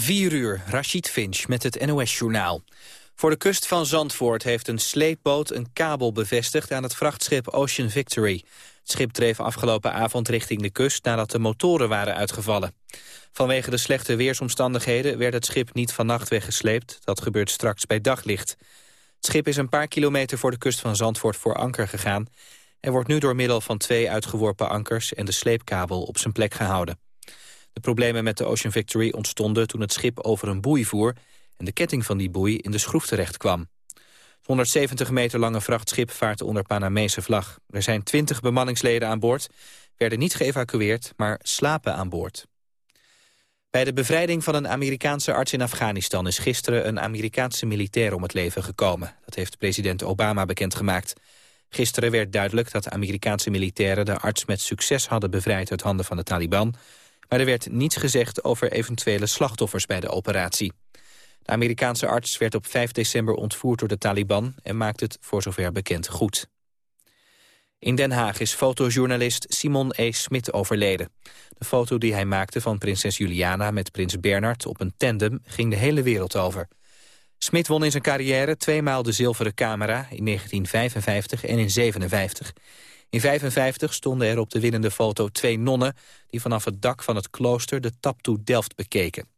4 uur, Rashid Finch met het NOS-journaal. Voor de kust van Zandvoort heeft een sleepboot een kabel bevestigd aan het vrachtschip Ocean Victory. Het schip dreef afgelopen avond richting de kust nadat de motoren waren uitgevallen. Vanwege de slechte weersomstandigheden werd het schip niet vannacht weggesleept. Dat gebeurt straks bij daglicht. Het schip is een paar kilometer voor de kust van Zandvoort voor anker gegaan. Er wordt nu door middel van twee uitgeworpen ankers en de sleepkabel op zijn plek gehouden. De problemen met de Ocean Victory ontstonden toen het schip over een boei voer... en de ketting van die boei in de schroef terecht kwam. Het 170 meter lange vrachtschip vaart onder Panamese vlag. Er zijn 20 bemanningsleden aan boord, werden niet geëvacueerd, maar slapen aan boord. Bij de bevrijding van een Amerikaanse arts in Afghanistan... is gisteren een Amerikaanse militair om het leven gekomen. Dat heeft president Obama bekendgemaakt. Gisteren werd duidelijk dat Amerikaanse militairen... de arts met succes hadden bevrijd uit handen van de Taliban... Maar er werd niets gezegd over eventuele slachtoffers bij de operatie. De Amerikaanse arts werd op 5 december ontvoerd door de Taliban... en maakt het voor zover bekend goed. In Den Haag is fotojournalist Simon E. Smit overleden. De foto die hij maakte van prinses Juliana met prins Bernard op een tandem... ging de hele wereld over. Smit won in zijn carrière tweemaal de zilveren camera in 1955 en in 1957. In 1955 stonden er op de winnende foto twee nonnen... die vanaf het dak van het klooster de Taptoe Delft bekeken.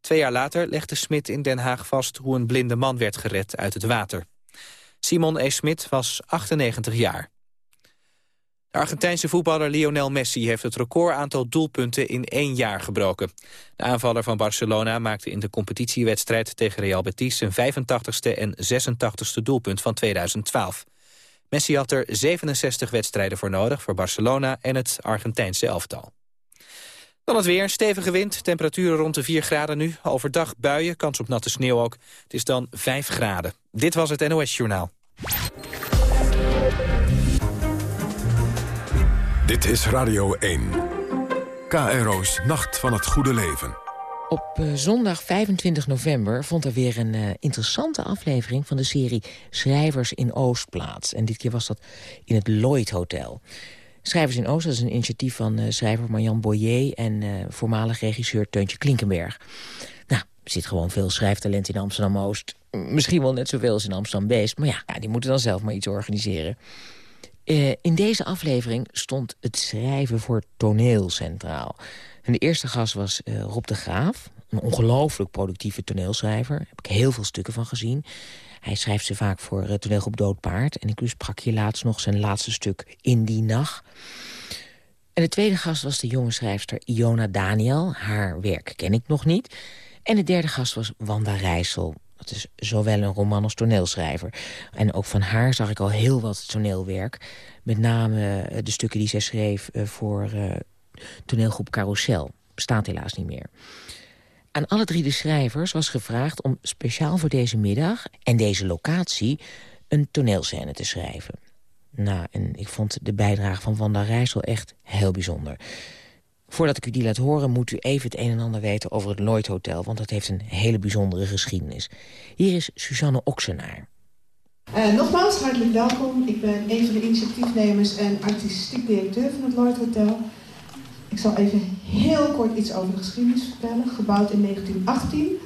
Twee jaar later legde Smit in Den Haag vast... hoe een blinde man werd gered uit het water. Simon E. Smit was 98 jaar. De Argentijnse voetballer Lionel Messi heeft het record aantal doelpunten in één jaar gebroken. De aanvaller van Barcelona maakte in de competitiewedstrijd tegen Real Betis zijn 85ste en 86ste doelpunt van 2012. Messi had er 67 wedstrijden voor nodig voor Barcelona en het Argentijnse elftal. Dan het weer, stevige wind, temperaturen rond de 4 graden nu. Overdag buien, kans op natte sneeuw ook. Het is dan 5 graden. Dit was het NOS Journaal. Dit is Radio 1. KRO's Nacht van het Goede Leven. Op uh, zondag 25 november vond er weer een uh, interessante aflevering... van de serie Schrijvers in Oost plaats. En dit keer was dat in het Lloyd Hotel. Schrijvers in Oost dat is een initiatief van uh, schrijver Marjan Boyer... en voormalig regisseur Teuntje Klinkenberg. Nou, er zit gewoon veel schrijftalent in Amsterdam-Oost. Misschien wel net zoveel als in Amsterdam-Beest. Maar ja, ja, die moeten dan zelf maar iets organiseren. in deze aflevering stond het schrijven voor toneel centraal... De eerste gast was uh, Rob de Graaf. Een ongelooflijk productieve toneelschrijver. Daar heb ik heel veel stukken van gezien. Hij schrijft ze vaak voor uh, toneelgroep Doodpaard. En ik sprak hier laatst nog zijn laatste stuk In die nacht. En de tweede gast was de jonge schrijfster Iona Daniel. Haar werk ken ik nog niet. En de derde gast was Wanda Rijssel. Dat is zowel een roman als toneelschrijver. En ook van haar zag ik al heel wat toneelwerk. Met name eh, de stukken die zij schreef voor toneelgroep Carousel. Bestaat helaas niet meer. Aan alle drie de schrijvers was gevraagd om speciaal voor deze middag... en deze locatie een toneelscène te schrijven. Nou, en ik vond de bijdrage van Wanda Rijssel echt heel bijzonder. Voordat ik u die laat horen, moet u even het een en ander weten over het Lloyd Hotel... want dat heeft een hele bijzondere geschiedenis. Hier is Suzanne Oksenaar. Uh, nogmaals, hartelijk welkom. Ik ben een van de initiatiefnemers en artistiek directeur van het Lloyd Hotel... Ik zal even heel kort iets over de geschiedenis vertellen. Gebouwd in 1918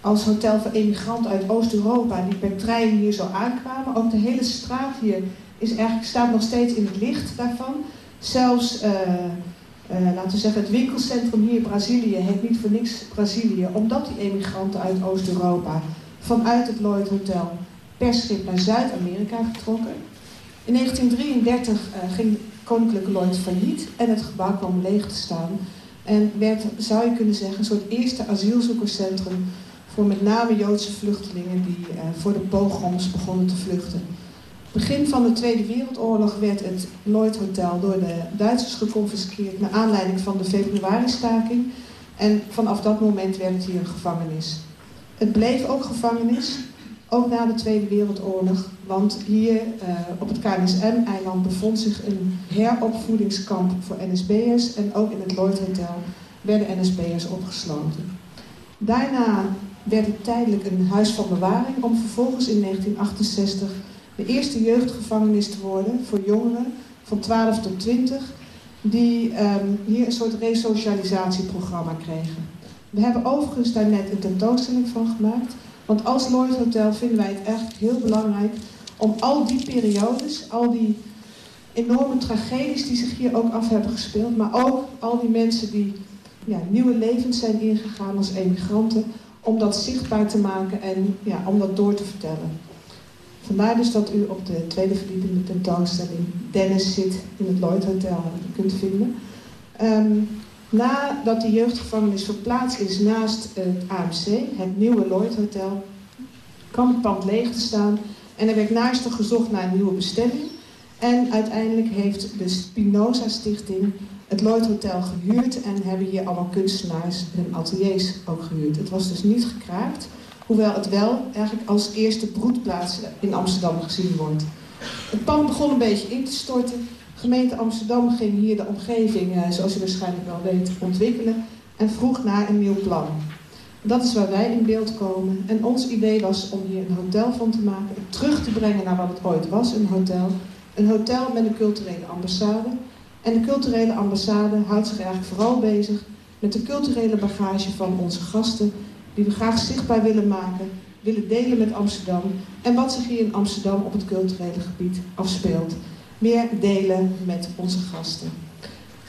als hotel voor emigranten uit Oost-Europa die per trein hier zo aankwamen. Ook de hele straat hier is eigenlijk, staat nog steeds in het licht daarvan. Zelfs, uh, uh, laten we zeggen, het winkelcentrum hier in Brazilië heet niet voor niks Brazilië, omdat die emigranten uit Oost-Europa vanuit het Lloyd Hotel per schip naar Zuid-Amerika getrokken. In 1933 uh, ging Koninklijke Lloyd failliet en het gebouw kwam leeg te staan. En werd, zou je kunnen zeggen, een soort eerste asielzoekerscentrum voor met name Joodse vluchtelingen die uh, voor de pogroms begonnen te vluchten. Begin van de Tweede Wereldoorlog werd het Lloyd Hotel door de Duitsers geconfiskeerd naar aanleiding van de februari-staking. En vanaf dat moment werd het hier een gevangenis. Het bleef ook gevangenis, ook na de Tweede Wereldoorlog, want hier uh, op het KNSM-eiland bevond zich een heropvoedingskamp voor NSB'ers en ook in het Lloyd Hotel werden NSB'ers opgesloten. Daarna werd het tijdelijk een huis van bewaring om vervolgens in 1968 de eerste jeugdgevangenis te worden voor jongeren van 12 tot 20 die um, hier een soort resocialisatieprogramma kregen. We hebben overigens daar net een tentoonstelling van gemaakt. Want als Lloyd Hotel vinden wij het echt heel belangrijk om al die periodes, al die enorme tragedies die zich hier ook af hebben gespeeld, maar ook al die mensen die ja, nieuwe levens zijn ingegaan als emigranten, om dat zichtbaar te maken en ja, om dat door te vertellen. Vandaar dus dat u op de tweede verdieping de tentoonstelling Dennis zit in het Lloyd Hotel kunt vinden. Um, nadat de jeugdgevangenis verplaatst is naast het AMC, het nieuwe Lloyd Hotel, kwam het pand leeg te staan en er werd naastig gezocht naar een nieuwe bestemming. En uiteindelijk heeft de Spinoza Stichting het Lloyd Hotel gehuurd en hebben hier allemaal kunstenaars hun ateliers ook gehuurd. Het was dus niet gekraakt, hoewel het wel eigenlijk als eerste broedplaats in Amsterdam gezien wordt. Het pand begon een beetje in te storten. Gemeente Amsterdam ging hier de omgeving, eh, zoals u waarschijnlijk wel weet, ontwikkelen en vroeg naar een nieuw plan. Dat is waar wij in beeld komen. En ons idee was om hier een hotel van te maken, terug te brengen naar wat het ooit was, een hotel. Een hotel met een culturele ambassade. En de culturele ambassade houdt zich eigenlijk vooral bezig met de culturele bagage van onze gasten, die we graag zichtbaar willen maken, willen delen met Amsterdam en wat zich hier in Amsterdam op het culturele gebied afspeelt. Meer delen met onze gasten.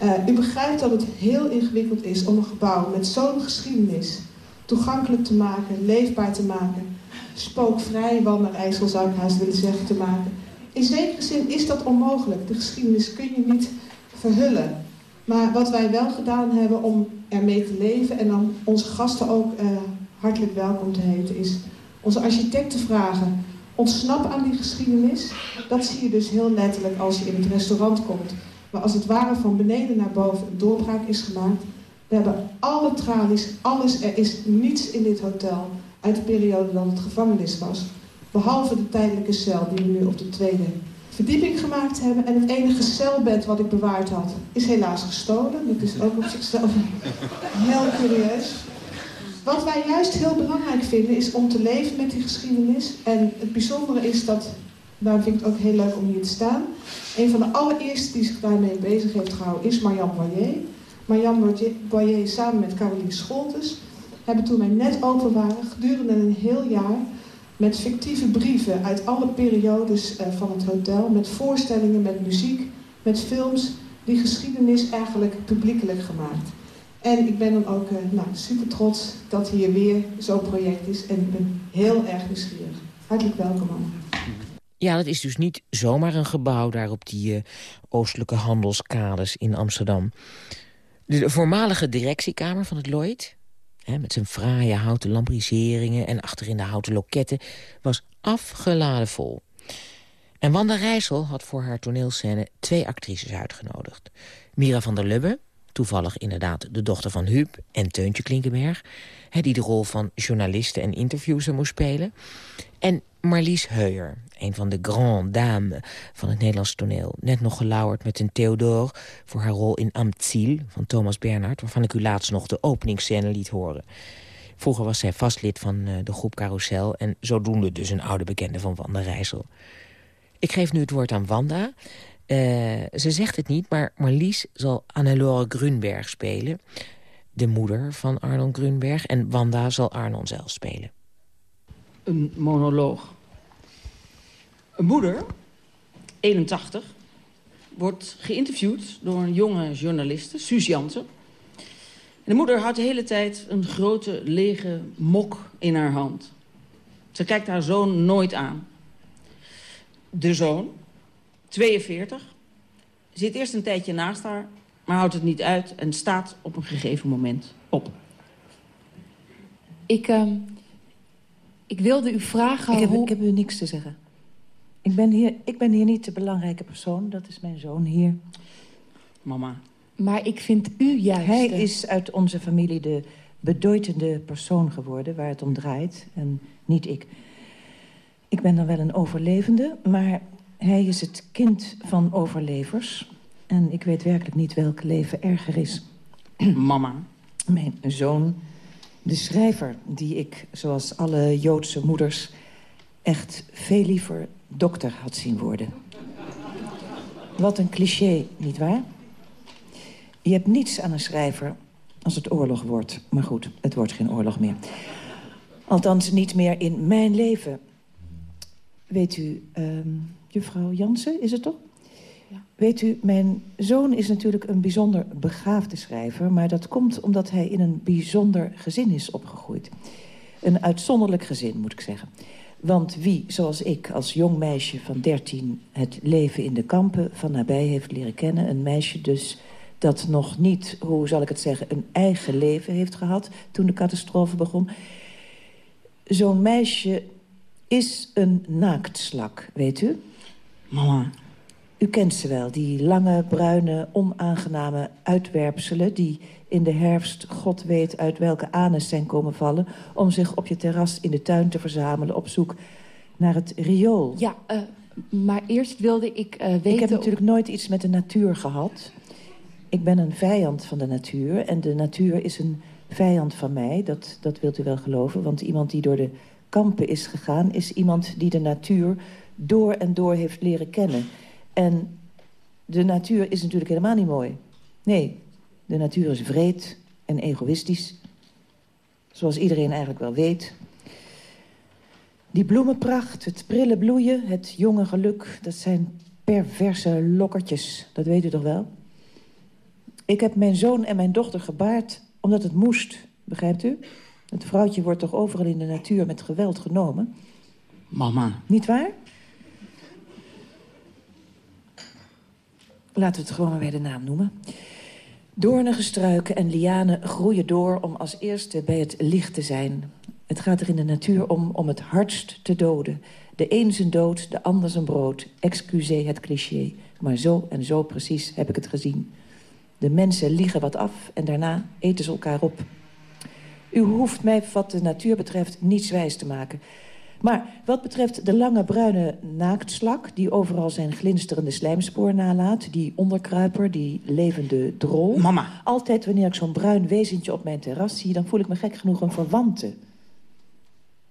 Uh, u begrijpt dat het heel ingewikkeld is om een gebouw met zo'n geschiedenis toegankelijk te maken, leefbaar te maken, spookvrij, wanderijssel zou ik haast willen zeggen, te maken. In zekere zin is dat onmogelijk. De geschiedenis kun je niet verhullen. Maar wat wij wel gedaan hebben om ermee te leven en dan onze gasten ook uh, hartelijk welkom te heten, is onze architecten vragen. Ontsnap aan die geschiedenis. Dat zie je dus heel letterlijk als je in het restaurant komt. Maar als het ware van beneden naar boven een doorbraak is gemaakt. We hebben alle tralies, alles. Er is niets in dit hotel uit de periode dat het gevangenis was. Behalve de tijdelijke cel die we nu op de tweede verdieping gemaakt hebben. En het enige celbed wat ik bewaard had, is helaas gestolen. Dat is ook op zichzelf heel curieus. Wat wij juist heel belangrijk vinden, is om te leven met die geschiedenis. En het bijzondere is dat, daarom vind ik het ook heel leuk om hier te staan. Een van de allereerste die zich daarmee bezig heeft gehouden is Marianne Boyer. Marianne Boyer samen met Caroline Scholtes hebben toen wij net open waren, gedurende een heel jaar met fictieve brieven uit alle periodes uh, van het hotel, met voorstellingen, met muziek, met films, die geschiedenis eigenlijk publiekelijk gemaakt. En ik ben dan ook uh, nou, super trots dat hier weer zo'n project is en ik ben heel erg nieuwsgierig. Hartelijk welkom allemaal. Ja, dat is dus niet zomaar een gebouw daar op die uh, oostelijke handelskades in Amsterdam. De voormalige directiekamer van het Lloyd, hè, met zijn fraaie houten lambriseringen... en achterin de houten loketten, was afgeladen vol. En Wanda Rijssel had voor haar toneelscène twee actrices uitgenodigd. Mira van der Lubbe, toevallig inderdaad de dochter van Huub en Teuntje Klinkenberg... Die de rol van journaliste en interviewer moest spelen. En Marlies Heuer, een van de grand dames van het Nederlands toneel. Net nog gelauwerd met een Theodore voor haar rol in Amtziel van Thomas Bernhard... waarvan ik u laatst nog de openingsscène liet horen. Vroeger was zij vastlid van uh, de groep Carousel... en zodoende dus een oude bekende van Wanda Rijssel. Ik geef nu het woord aan Wanda. Uh, ze zegt het niet, maar Marlies zal Annelore Grunberg spelen... de moeder van Arnold Grunberg. En Wanda zal Arnold zelf spelen. Een monoloog een moeder, 81, wordt geïnterviewd door een jonge journaliste, Suus Jansen. En de moeder houdt de hele tijd een grote lege mok in haar hand. Ze kijkt haar zoon nooit aan. De zoon, 42, zit eerst een tijdje naast haar... maar houdt het niet uit en staat op een gegeven moment op. Ik, uh, ik wilde u vragen... Ik heb, hoe... ik heb u niks te zeggen. Ik ben, hier, ik ben hier niet de belangrijke persoon. Dat is mijn zoon hier. Mama. Maar ik vind u juist... Hij is uit onze familie de bedeutende persoon geworden... waar het om draait, en niet ik. Ik ben dan wel een overlevende, maar hij is het kind van overlevers. En ik weet werkelijk niet welk leven erger is. Mama. Mijn zoon, de schrijver, die ik, zoals alle Joodse moeders... echt veel liever dokter had zien worden. Wat een cliché, nietwaar? Je hebt niets aan een schrijver Als het oorlog wordt. Maar goed, het wordt geen oorlog meer. Althans, niet meer in mijn leven. Weet u, ehm, juffrouw Jansen, is het toch? Ja. Weet u, mijn zoon is natuurlijk een bijzonder begaafde schrijver... maar dat komt omdat hij in een bijzonder gezin is opgegroeid. Een uitzonderlijk gezin, moet ik zeggen. Want wie, zoals ik, als jong meisje van 13... het leven in de kampen van nabij heeft leren kennen... een meisje dus dat nog niet, hoe zal ik het zeggen... een eigen leven heeft gehad toen de catastrofe begon... zo'n meisje is een naaktslak, weet u? Mama, U kent ze wel, die lange, bruine, onaangename uitwerpselen... die in de herfst, god weet uit welke anus zijn komen vallen... om zich op je terras in de tuin te verzamelen op zoek naar het riool. Ja, eh, maar eerst wilde ik eh, weten... Ik heb natuurlijk nooit iets met de natuur gehad. Ik ben een vijand van de natuur en de natuur is een vijand van mij. Dat, dat wilt u wel geloven, want iemand die door de kampen is gegaan... is iemand die de natuur door en door heeft leren kennen. En de natuur is natuurlijk helemaal niet mooi. Nee, de natuur is vreed en egoïstisch. Zoals iedereen eigenlijk wel weet. Die bloemenpracht, het prille bloeien, het jonge geluk... dat zijn perverse lokkertjes, dat weet u toch wel? Ik heb mijn zoon en mijn dochter gebaard omdat het moest, begrijpt u? Het vrouwtje wordt toch overal in de natuur met geweld genomen? mama. Niet waar? Laten we het gewoon maar bij de naam noemen. Doornige struiken en lianen groeien door om als eerste bij het licht te zijn. Het gaat er in de natuur om om het hardst te doden. De een zijn dood, de ander zijn brood. Excusez het cliché, maar zo en zo precies heb ik het gezien. De mensen liegen wat af en daarna eten ze elkaar op. U hoeft mij wat de natuur betreft niets wijs te maken. Maar wat betreft de lange bruine naaktslak... die overal zijn glinsterende slijmspoor nalaat... die onderkruiper, die levende drol... Mama. Altijd wanneer ik zo'n bruin wezentje op mijn terras zie... dan voel ik me gek genoeg een verwante.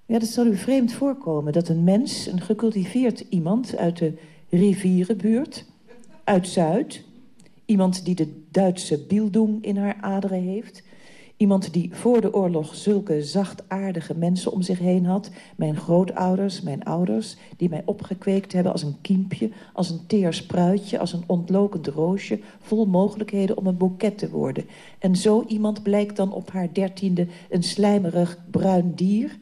Ja, dat zal u vreemd voorkomen. Dat een mens, een gecultiveerd iemand uit de rivierenbuurt... uit Zuid... iemand die de Duitse Bildung in haar aderen heeft... Iemand die voor de oorlog zulke zachtaardige mensen om zich heen had. Mijn grootouders, mijn ouders, die mij opgekweekt hebben als een kiempje... als een teer spruitje, als een ontlokend roosje... vol mogelijkheden om een boeket te worden. En zo iemand blijkt dan op haar dertiende een slijmerig bruin dier...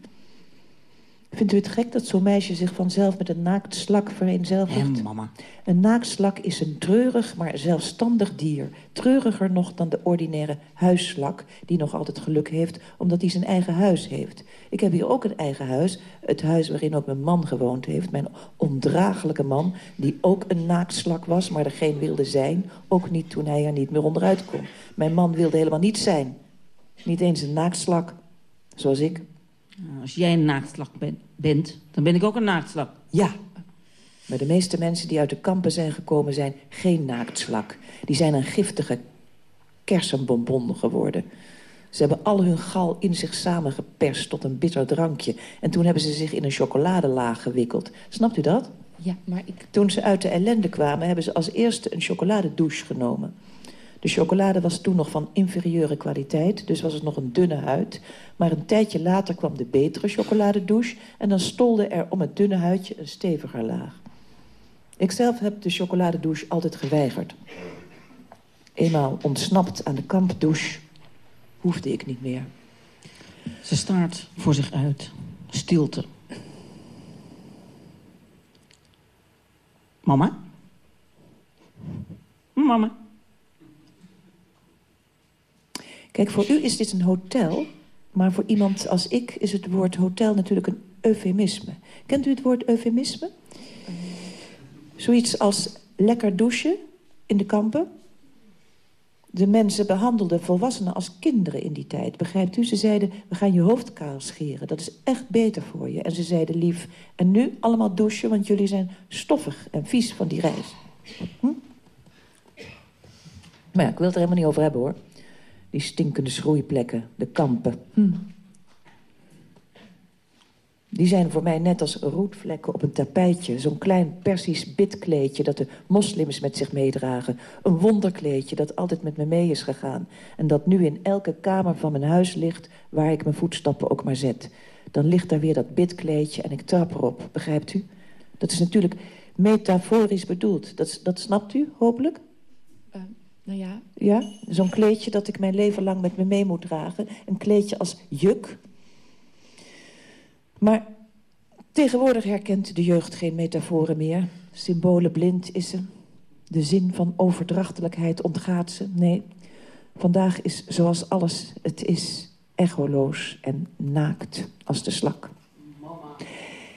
Vindt u het gek dat zo'n meisje zich vanzelf met een naaktslak vereenzelvigt? Hé, mama. Een naaktslak is een treurig, maar zelfstandig dier. Treuriger nog dan de ordinaire huisslak, die nog altijd geluk heeft... omdat hij zijn eigen huis heeft. Ik heb hier ook een eigen huis. Het huis waarin ook mijn man gewoond heeft. Mijn ondraaglijke man, die ook een naaktslak was... maar er geen wilde zijn. Ook niet toen hij er niet meer onderuit kon. Mijn man wilde helemaal niet zijn. Niet eens een naaktslak, zoals ik. Als jij een naaktslak ben- bent, dan ben ik ook een naaktslak. Ja, maar de meeste mensen die uit de kampen zijn gekomen zijn geen naaktslak. Die zijn een giftige kersenbonbon geworden. Ze hebben al hun gal in zich samengeperst tot een bitter drankje. En toen hebben ze zich in een chocoladelaag gewikkeld. Snapt u dat? Ja, maar ik... Toen ze uit de ellende kwamen, hebben ze als eerste een chocoladedouche genomen. De chocolade was toen nog van inferieure kwaliteit, dus was het nog een dunne huid. Maar een tijdje later kwam de betere chocoladedouche... en dan stolde er om het dunne huidje een steviger laag. Ikzelf heb de chocoladedouche altijd geweigerd. Eenmaal ontsnapt aan de kampdouche hoefde ik niet meer. Ze staart voor zich uit. Stilte. Mama? Mama? Kijk, voor u is dit een hotel, maar voor iemand als ik is het woord hotel natuurlijk een eufemisme. Kent u het woord eufemisme? Zoiets als lekker douchen in de kampen. De mensen behandelden volwassenen als kinderen in die tijd. Begrijpt u? Ze zeiden, we gaan je hoofd kaal scheren. Dat is echt beter voor je. En ze zeiden lief, en nu allemaal douchen... want jullie zijn stoffig en vies van die reis. Hm? Maar ja, ik wil het er helemaal niet over hebben, hoor. Die stinkende schroeiplekken, de kampen. Hm. Die zijn voor mij net als roetvlekken op een tapijtje. Zo'n klein Persisch bidkleedje dat de moslims met zich meedragen. Een wonderkleedje dat altijd met me mee is gegaan. En dat nu in elke kamer van mijn huis ligt... waar ik mijn voetstappen ook maar zet. Dan ligt daar weer dat bidkleedje en ik trap erop. Begrijpt u? Dat is natuurlijk metaforisch bedoeld. Dat, dat snapt u, hopelijk? Nou ja. Ja, zo'n kleedje dat ik mijn leven lang met me mee moet dragen. Een kleedje als juk. Maar tegenwoordig herkent de jeugd geen metaforen meer. Symbolen blind is ze. De zin van overdrachtelijkheid ontgaat ze. Nee, vandaag is zoals alles het is... echoloos en naakt als de slak.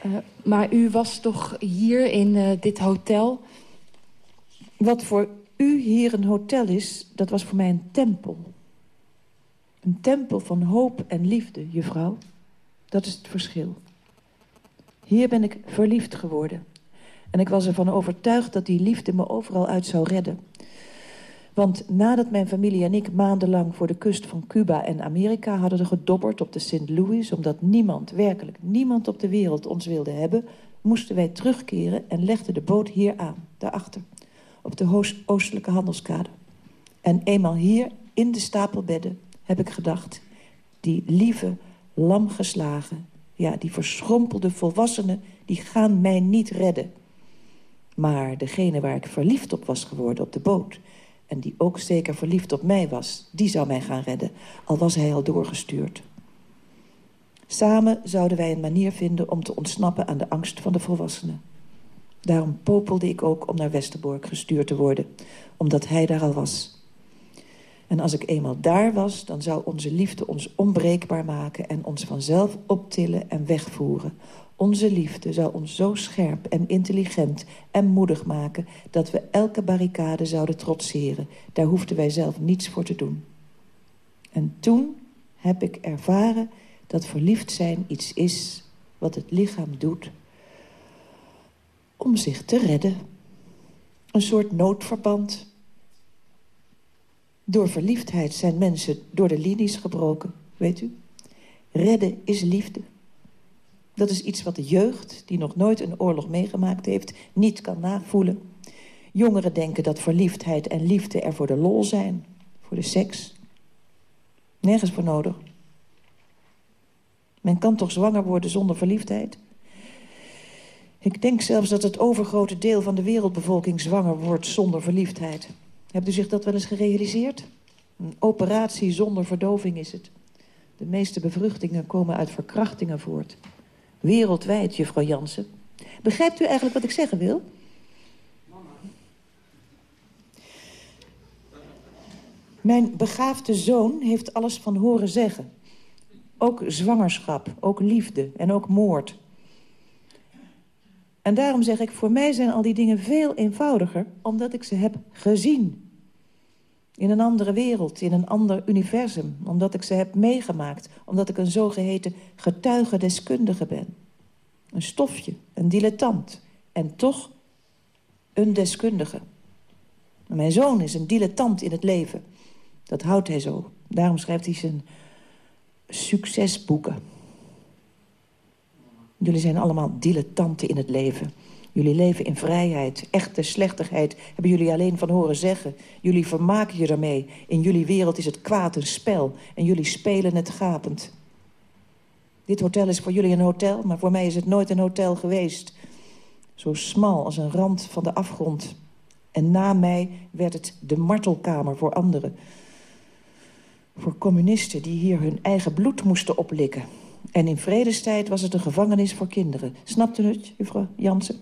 Uh, maar u was toch hier in uh, dit hotel? Wat voor u hier een hotel is, dat was voor mij een tempel. Een tempel van hoop en liefde, juffrouw. Dat is het verschil. Hier ben ik verliefd geworden. En ik was ervan overtuigd dat die liefde me overal uit zou redden. Want nadat mijn familie en ik maandenlang voor de kust van Cuba en Amerika hadden gedobberd op de St. Louis... omdat niemand, werkelijk niemand op de wereld ons wilde hebben... moesten wij terugkeren en legden de boot hier aan, daarachter. Op de oostelijke handelskade. En eenmaal hier, in de stapelbedden, heb ik gedacht... die lieve, lamgeslagen, ja, die verschrompelde volwassenen... die gaan mij niet redden. Maar degene waar ik verliefd op was geworden op de boot en die ook zeker verliefd op mij was... die zou mij gaan redden, al was hij al doorgestuurd. Samen zouden wij een manier vinden om te ontsnappen aan de angst van de volwassenen. Daarom popelde ik ook om naar Westerbork gestuurd te worden, omdat hij daar al was. En als ik eenmaal daar was, dan zou onze liefde ons onbreekbaar maken... en ons vanzelf optillen en wegvoeren, onze liefde zou ons zo scherp en intelligent en moedig maken... dat we elke barricade zouden trotseren. Daar hoefden wij zelf niets voor te doen. En toen heb ik ervaren dat verliefd zijn iets is wat het lichaam doet... om zich te redden. Een soort noodverband. Door verliefdheid zijn mensen door de linies gebroken, weet u? Redden is liefde. Dat is iets wat de jeugd, die nog nooit een oorlog meegemaakt heeft, niet kan navoelen. Jongeren denken dat verliefdheid en liefde er voor de lol zijn, voor de seks. Nergens voor nodig. Men kan toch zwanger worden zonder verliefdheid? Ik denk zelfs dat het overgrote deel van de wereldbevolking zwanger wordt zonder verliefdheid. Hebt u zich dat wel eens gerealiseerd? Een operatie zonder verdoving is het. De meeste bevruchtingen komen uit verkrachtingen voort. Wereldwijd, juffrouw Jansen. Begrijpt u eigenlijk wat ik zeggen wil? Mijn begaafde zoon heeft alles van horen zeggen. Ook zwangerschap, ook liefde en ook moord. En daarom zeg ik, voor mij zijn al die dingen veel eenvoudiger... omdat ik ze heb gezien. In een andere wereld, in een ander universum. Omdat ik ze heb meegemaakt. Omdat ik een zogeheten getuigendeskundige ben. Een stofje, een dilettant. En toch een deskundige. Mijn zoon is een dilettant in het leven. Dat houdt hij zo. Daarom schrijft hij zijn succesboeken. Jullie zijn allemaal dilettanten in het leven. Jullie leven in vrijheid. Echte slechtigheid hebben jullie alleen van horen zeggen. Jullie vermaken je daarmee. In jullie wereld is het kwaad een spel. En jullie spelen het gapend. Dit hotel is voor jullie een hotel, maar voor mij is het nooit een hotel geweest. Zo smal als een rand van de afgrond. En na mij werd het de martelkamer voor anderen. Voor communisten die hier hun eigen bloed moesten oplikken. En in vredestijd was het een gevangenis voor kinderen. Snapt u het, juffrouw Jansen?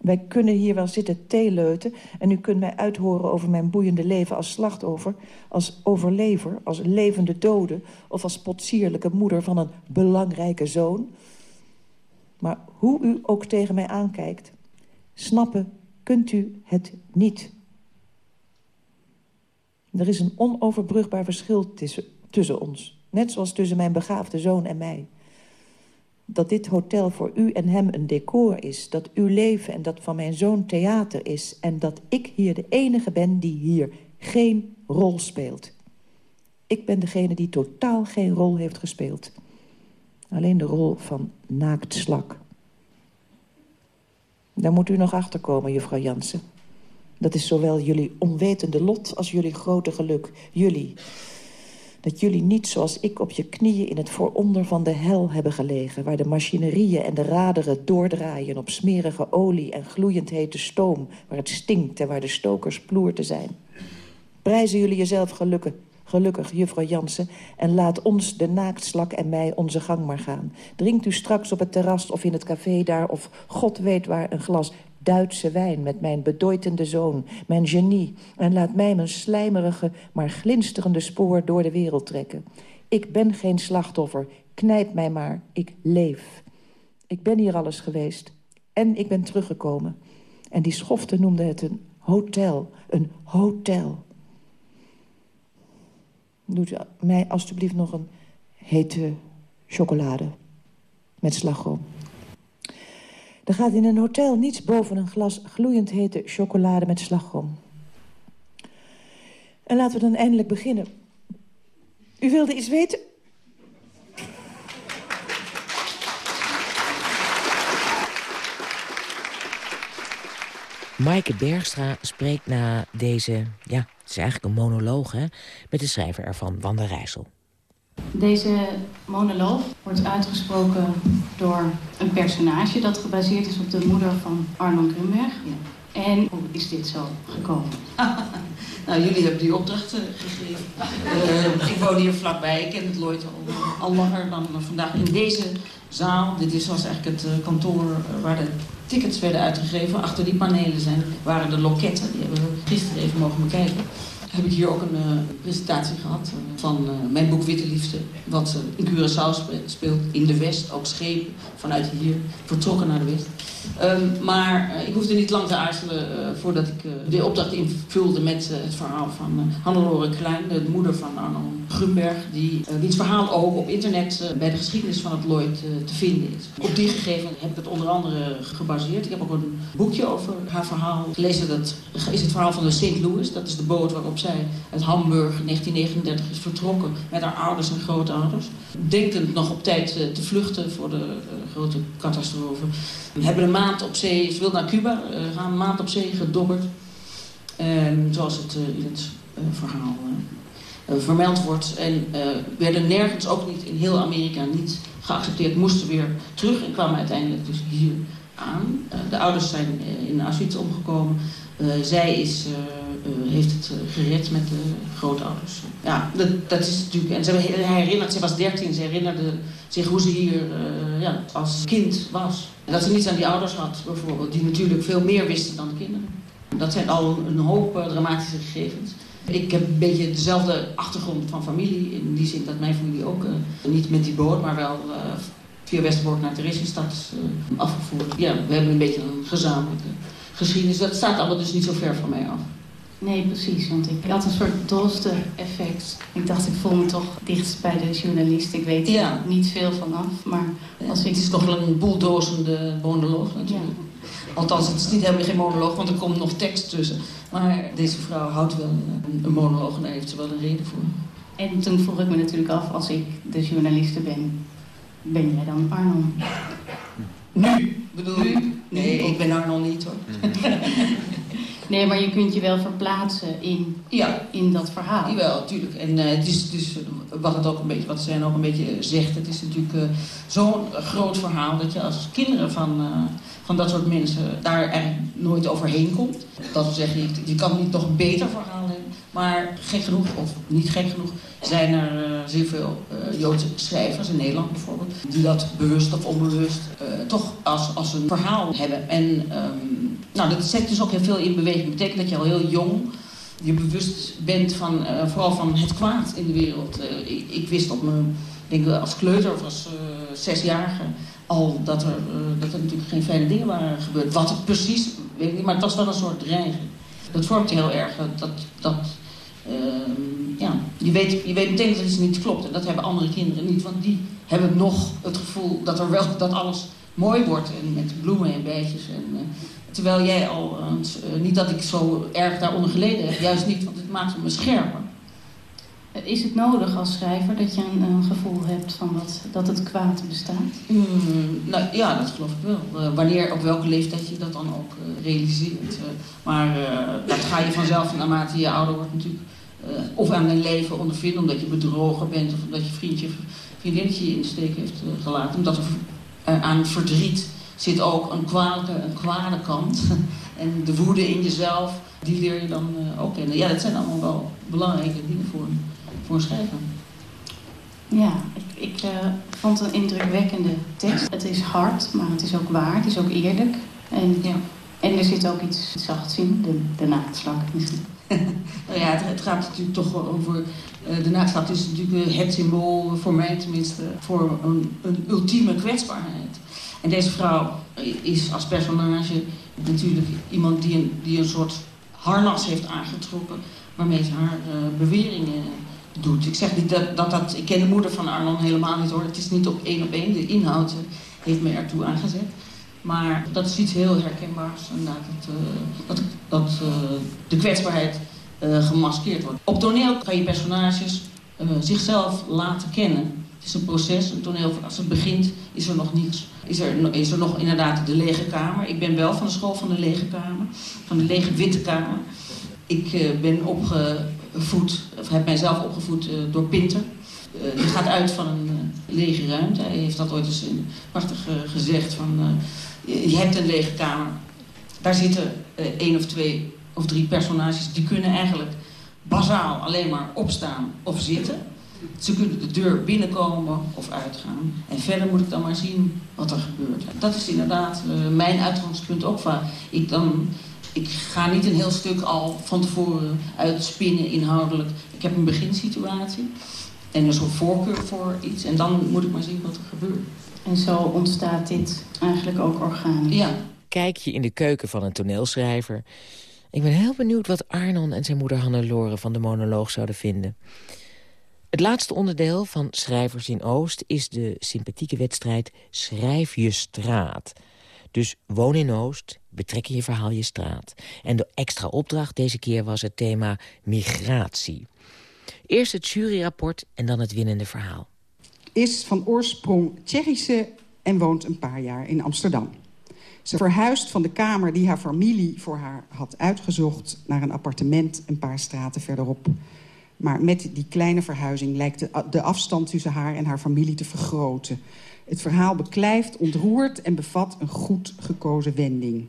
Wij kunnen hier wel zitten theeleuten... en u kunt mij uithoren over mijn boeiende leven als slachtoffer... als overlever, als levende dode... of als potsierlijke moeder van een belangrijke zoon. Maar hoe u ook tegen mij aankijkt... snappen kunt u het niet. Er is een onoverbrugbaar verschil tussen, tussen ons. Net zoals tussen mijn begaafde zoon en mij dat dit hotel voor u en hem een decor is. Dat uw leven en dat van mijn zoon theater is. En dat ik hier de enige ben die hier geen rol speelt. Ik ben degene die totaal geen rol heeft gespeeld. Alleen de rol van naaktslak. Daar moet u nog achter komen, juffrouw Jansen. Dat is zowel jullie onwetende lot als jullie grote geluk. Jullie. Dat jullie niet zoals ik op je knieën in het vooronder van de hel hebben gelegen... waar de machinerieën en de raderen doordraaien op smerige olie en gloeiend hete stoom... waar het stinkt en waar de stokers ploerten zijn. Prijzen jullie jezelf gelukkig, gelukkig, juffrouw Jansen... en laat ons, de naaktslak en mij, onze gang maar gaan. Drinkt u straks op het terras of in het café daar... of god weet waar een glas Duitse wijn met mijn bedoitende zoon, mijn genie... en laat mij mijn slijmerige, maar glinsterende spoor door de wereld trekken. Ik ben geen slachtoffer, knijp mij maar, ik leef. Ik ben hier alles geweest en ik ben teruggekomen. En die schofte noemde het een hotel, een hotel. Doet mij alstublieft nog een hete chocolade met slagroom. Er gaat in een hotel niets boven een glas gloeiend hete chocolade met slagroom. En laten we dan eindelijk beginnen. U wilde iets weten? Maaike Bergstra spreekt na deze, ja, het is eigenlijk een monoloog, hè, met de schrijver ervan, Wanda Rijssel. Deze monoloog wordt uitgesproken door een personage dat gebaseerd is op de moeder van Arnold Grunberg. Ja. En hoe is dit zo gekomen? nou, jullie hebben die opdracht uh, gegeven. Uh, ik woon hier vlakbij, ik ken het Lloyd al, al langer dan vandaag in deze zaal. Dit is was eigenlijk het uh, kantoor waar de tickets werden uitgegeven. Achter die panelen zijn, waren de loketten, die hebben we gisteren even mogen bekijken heb ik hier ook een uh, presentatie gehad uh, van uh, mijn boek Witte Liefde. Wat in Curaçao speelt, in de West, ook schepen vanuit hier, vertrokken naar de West. Um, maar ik hoefde niet lang te aarzelen voordat ik de opdracht invulde met het verhaal van Hannelore Klein, de moeder van Arno Grunberg, die, wiens verhaal ook op internet bij de geschiedenis van het Lloyd te vinden is. Op die gegevens heb ik het onder andere gebaseerd. Ik heb ook een boekje over haar verhaal gelezen. Dat is het verhaal van de St. Louis, dat is de boot waarop zij uit Hamburg in 1939 is vertrokken met haar ouders en grootouders. Denkend nog op tijd eh, te vluchten voor de grote catastrofe. We hebben maand op zee, ze wil naar Cuba, uh, gaan een maand op zee gedobberd. zoals het in het verhaal vermeld wordt. En werden nergens, ook niet in heel Amerika, niet geaccepteerd. Moesten weer terug en kwamen uiteindelijk dus hier aan. de ouders zijn in Auschwitz omgekomen. zij is heeft het gered met de grootouders. Ja, dat, dat is natuurlijk... En ze herinnert, ze was 13, ze herinnerde zich hoe ze hier uh, ja, als kind was. En dat ze niets aan die ouders had, bijvoorbeeld, die natuurlijk veel meer wisten dan de kinderen. Dat zijn al een hoop dramatische gegevens. Ik heb een beetje dezelfde achtergrond van familie. In die zin dat mijn familie ook niet met die boot, maar wel via Westerbork naar Theresienstad afgevoerd. Ja, we hebben een beetje een gezamenlijke geschiedenis. Dat staat allemaal dus niet zo ver van mij af. Nee, precies. Want ik had een soort Drosten-effect. Ik dacht, ik voel me toch dichtst bij de journalist. Ik weet er niet veel vanaf. Maar als ik... Het is toch wel een boeldozende monoloog natuurlijk. Ja. Althans, het is niet helemaal geen monoloog, want er komt nog tekst tussen. Maar deze vrouw houdt wel een, monoloog en daar heeft ze wel een reden voor. En toen vroeg ik me natuurlijk af, als ik de journaliste ben, ben jij dan Arnold? Nu, bedoel je? Nee, ik ben Arnold niet hoor. Nee, maar je kunt je wel verplaatsen in, ja. in dat verhaal. Jawel, natuurlijk. En uh, het is dus wat het ook een beetje, wat zij ook een beetje zegt, het is natuurlijk uh, zo'n groot verhaal dat je als kinderen van, uh, van dat soort mensen daar eigenlijk nooit overheen komt. Dat wil zeggen, je, je kan niet nog een beter verhaal hebben. Maar gek genoeg, of niet gek genoeg, zijn er zeer veel Joodse schrijvers in Nederland bijvoorbeeld, die dat bewust of onbewust toch als, als een verhaal hebben. En um, nou, dat zet dus ook heel veel in beweging. Dat betekent dat je al heel jong je bewust bent van, vooral van het kwaad in de wereld. Ik, ik, wist op mijn, denk als kleuter of als zesjarige al dat er, dat er natuurlijk geen fijne dingen waren gebeurd. Wat het precies, weet ik niet, maar het was wel een soort dreiging. Dat vormt heel erg dat, dat Ehm, ja, je, weet, je weet meteen dat iets niet klopt. En dat hebben andere kinderen niet. Want die hebben nog het gevoel dat, er wel, dat alles mooi wordt. En met bloemen en bijtjes. En, terwijl jij al, uh, niet dat ik zo erg daaronder geleden heb. Juist niet, want het maakt me scherper. Is het nodig als schrijver dat je een, een gevoel hebt van wat, dat het kwaad bestaat? Mm, nou, ja, dat geloof ik wel. Uh, wanneer, op welke leeftijd je dat dan ook uh, realiseert. Uh, maar dat ga je vanzelf naarmate je ouder wordt natuurlijk. of aan een leven ondervinden omdat je bedrogen bent of omdat je vriendje vriendinnetje je in de steek heeft gelaten. Omdat er aan verdriet zit ook een kwade, een kwade kant. en de woede in jezelf, die leer je dan ook kennen. Ja, dat zijn allemaal wel belangrijke dingen voor voor schrijver? Ja, ik, ik uh, vond het een indrukwekkende tekst. Het is hard, maar het is ook waar, het is ook eerlijk. En, ja. en er zit ook iets zachts in, de, de misschien. nou ja, het, het, gaat natuurlijk toch over... Uh, de naaktslag is natuurlijk het symbool, voor mij tenminste, voor een, een ultieme kwetsbaarheid. En deze vrouw is als personage natuurlijk iemand die een, die een soort harnas heeft aangetrokken... waarmee ze haar uh, beweringen doet. Ik zeg niet dat, dat, dat Ik ken de moeder van Arnon helemaal niet hoor. Het is niet op één op één. De inhoud heeft me ertoe aangezet. Maar dat is iets heel herkenbaars. Inderdaad, dat, uh, dat, dat uh, de kwetsbaarheid gemaskeerd wordt. Op toneel kan je personages zichzelf laten kennen. Het is een proces, een toneel. Als het begint is er nog niets. Is er, is er nog inderdaad de lege kamer. Ik ben wel van de school van de lege kamer. Van de lege witte kamer. Ik ben opge voed, of heb mijzelf opgevoed uh, door Pinter. Uh, die gaat uit van een lege ruimte. Hij heeft dat ooit eens prachtig gezegd van... je hebt een lege kamer. Daar zitten één of twee of drie personages... die kunnen eigenlijk bazaal alleen maar opstaan of zitten. Ze kunnen de deur binnenkomen of uitgaan. En verder moet ik dan maar zien wat er gebeurt. Dat is inderdaad mijn uitgangspunt ook vaak. Ik dan ik ga niet een heel stuk al van tevoren uitspinnen inhoudelijk. Ik heb een beginsituatie en een soort voorkeur voor iets. En dan moet ik maar zien wat er gebeurt. En zo ontstaat dit eigenlijk ook organisch. Ja. Kijk je in de keuken van een toneelschrijver. Ik ben heel benieuwd wat Arnon en zijn moeder Hannelore van de monoloog zouden vinden. Het laatste onderdeel van Schrijvers in Oost is de sympathieke wedstrijd Schrijf je straat. Dus woon in Oost, betrek je verhaal je straat. En de extra opdracht deze keer was het thema migratie. Eerst het juryrapport en dan het winnende verhaal. Is van oorsprong Tsjechische en woont een paar jaar in Amsterdam. Ze verhuist van de kamer die haar familie voor haar had uitgezocht... naar een appartement een paar straten verderop. Maar met die kleine verhuizing lijkt de, de afstand tussen haar en haar familie te vergroten. Het verhaal beklijft, ontroert en bevat een goed gekozen wending.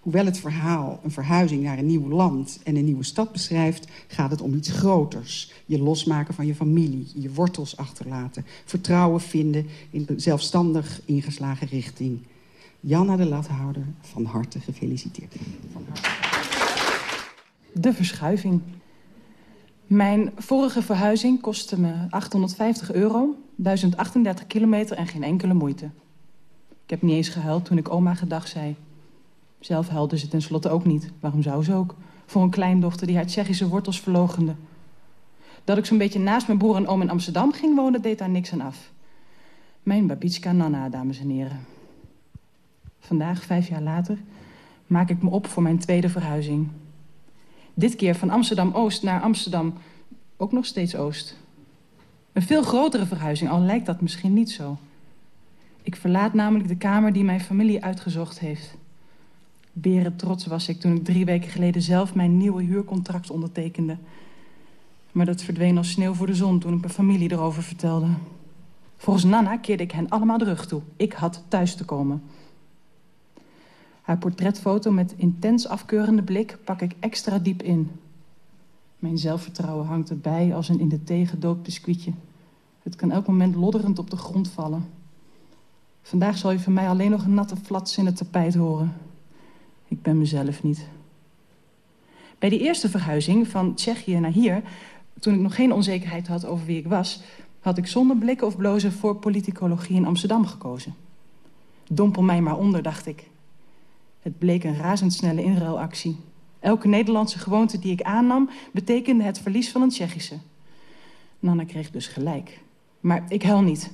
Hoewel het verhaal een verhuizing naar een nieuw land en een nieuwe stad beschrijft... gaat het om iets groters. Je losmaken van je familie, je wortels achterlaten... vertrouwen vinden in een zelfstandig ingeslagen richting. Janna de Lathouder, van harte gefeliciteerd. De verschuiving. Mijn vorige verhuizing kostte me 850 euro, 1038 kilometer en geen enkele moeite. Ik heb niet eens gehuild toen ik oma gedag zei. Zelf huilde ze tenslotte ook niet. Waarom zou ze ook? Voor een kleindochter die haar Tsjechische wortels verlogende. Dat ik zo'n beetje naast mijn broer en oom in Amsterdam ging wonen, deed daar niks aan af. Mijn Babitska Nana, dames en heren. Vandaag, vijf jaar later, maak ik me op voor mijn tweede verhuizing. Dit keer van Amsterdam-Oost naar Amsterdam, ook nog steeds Oost. Een veel grotere verhuizing, al lijkt dat misschien niet zo. Ik verlaat namelijk de kamer die mijn familie uitgezocht heeft. Beren trots was ik toen ik drie weken geleden zelf mijn nieuwe huurcontract ondertekende. Maar dat verdween als sneeuw voor de zon toen ik mijn familie erover vertelde. Volgens Nana keerde ik hen allemaal de rug toe. Ik had thuis te komen. Haar portretfoto met intens afkeurende blik pak ik extra diep in. Mijn zelfvertrouwen hangt erbij als een in de thee gedoopt biscuitje. Het kan elk moment lodderend op de grond vallen. Vandaag zal je van mij alleen nog een natte flats in het tapijt horen. Ik ben mezelf niet. Bij die eerste verhuizing van Tsjechië naar hier... toen ik nog geen onzekerheid had over wie ik was... had ik zonder blikken of blozen voor politicologie in Amsterdam gekozen. Dompel mij maar onder, dacht ik. Het bleek een razendsnelle inruilactie. Elke Nederlandse gewoonte die ik aannam... betekende het verlies van een Tsjechische. Nana kreeg dus gelijk. Maar ik huil niet.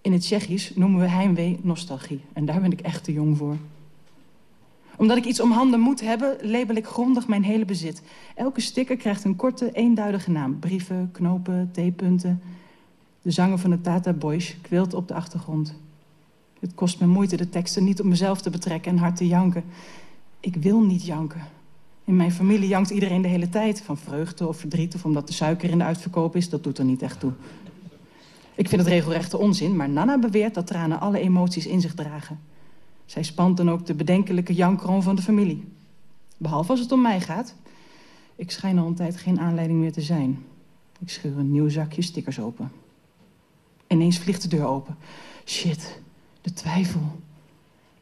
In het Tsjechisch noemen we heimwee nostalgie. En daar ben ik echt te jong voor. Omdat ik iets om handen moet hebben, label ik grondig mijn hele bezit. Elke sticker krijgt een korte, eenduidige naam. Brieven, knopen, theepunten. De zanger van de Tata Boys kwilt op de achtergrond. Het kost me moeite de teksten niet op mezelf te betrekken en hard te janken. Ik wil niet janken. In mijn familie jankt iedereen de hele tijd. Van vreugde of verdriet of omdat de suiker in de uitverkoop is. Dat doet er niet echt toe. Ik vind het regelrechte onzin, maar Nana beweert dat tranen alle emoties in zich dragen. Zij spant dan ook de bedenkelijke jankroon van de familie. Behalve als het om mij gaat. Ik schijn al een tijd geen aanleiding meer te zijn. Ik scheur een nieuw zakje stickers open. Ineens vliegt de deur open. Shit, de twijfel.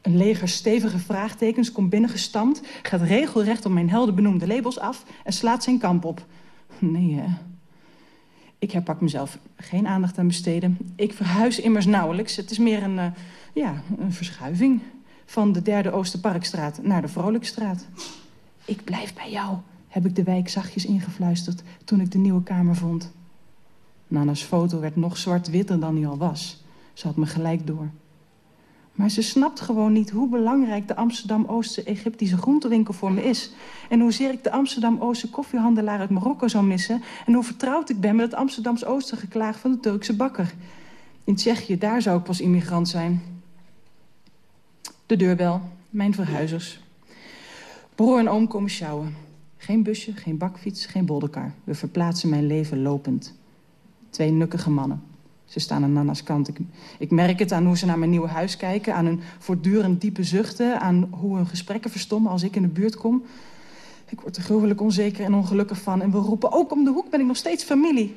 Een leger stevige vraagtekens komt binnengestampt... gaat regelrecht op mijn helden benoemde labels af... en slaat zijn kamp op. Nee, hè. Ik herpak mezelf geen aandacht aan besteden. Ik verhuis immers nauwelijks. Het is meer een, uh, ja, een verschuiving van de derde Oosterparkstraat naar de Vrolijkstraat. Ik blijf bij jou, heb ik de wijk zachtjes ingefluisterd toen ik de nieuwe kamer vond. Nana's foto werd nog zwart-witter dan hij al was. Ze had me gelijk door. Maar ze snapt gewoon niet hoe belangrijk de Amsterdam-Oostse Egyptische groentewinkel voor me is. En hoezeer ik de Amsterdam-Oostse koffiehandelaar uit Marokko zou missen. En hoe vertrouwd ik ben met het Amsterdams-Oosten geklaag van de Turkse bakker. In Tsjechië, daar zou ik pas immigrant zijn. De deurbel, mijn verhuizers. Broer en oom komen sjouwen. Geen busje, geen bakfiets, geen bolderkar. We verplaatsen mijn leven lopend. Twee nukkige mannen. Ze staan aan Nana's kant. Ik, ik, merk het aan hoe ze naar mijn nieuwe huis kijken. Aan hun voortdurend diepe zuchten. Aan hoe hun gesprekken verstommen als ik in de buurt kom. Ik word er gruwelijk onzeker en ongelukkig van. En wil roepen, ook om de hoek ben ik nog steeds familie.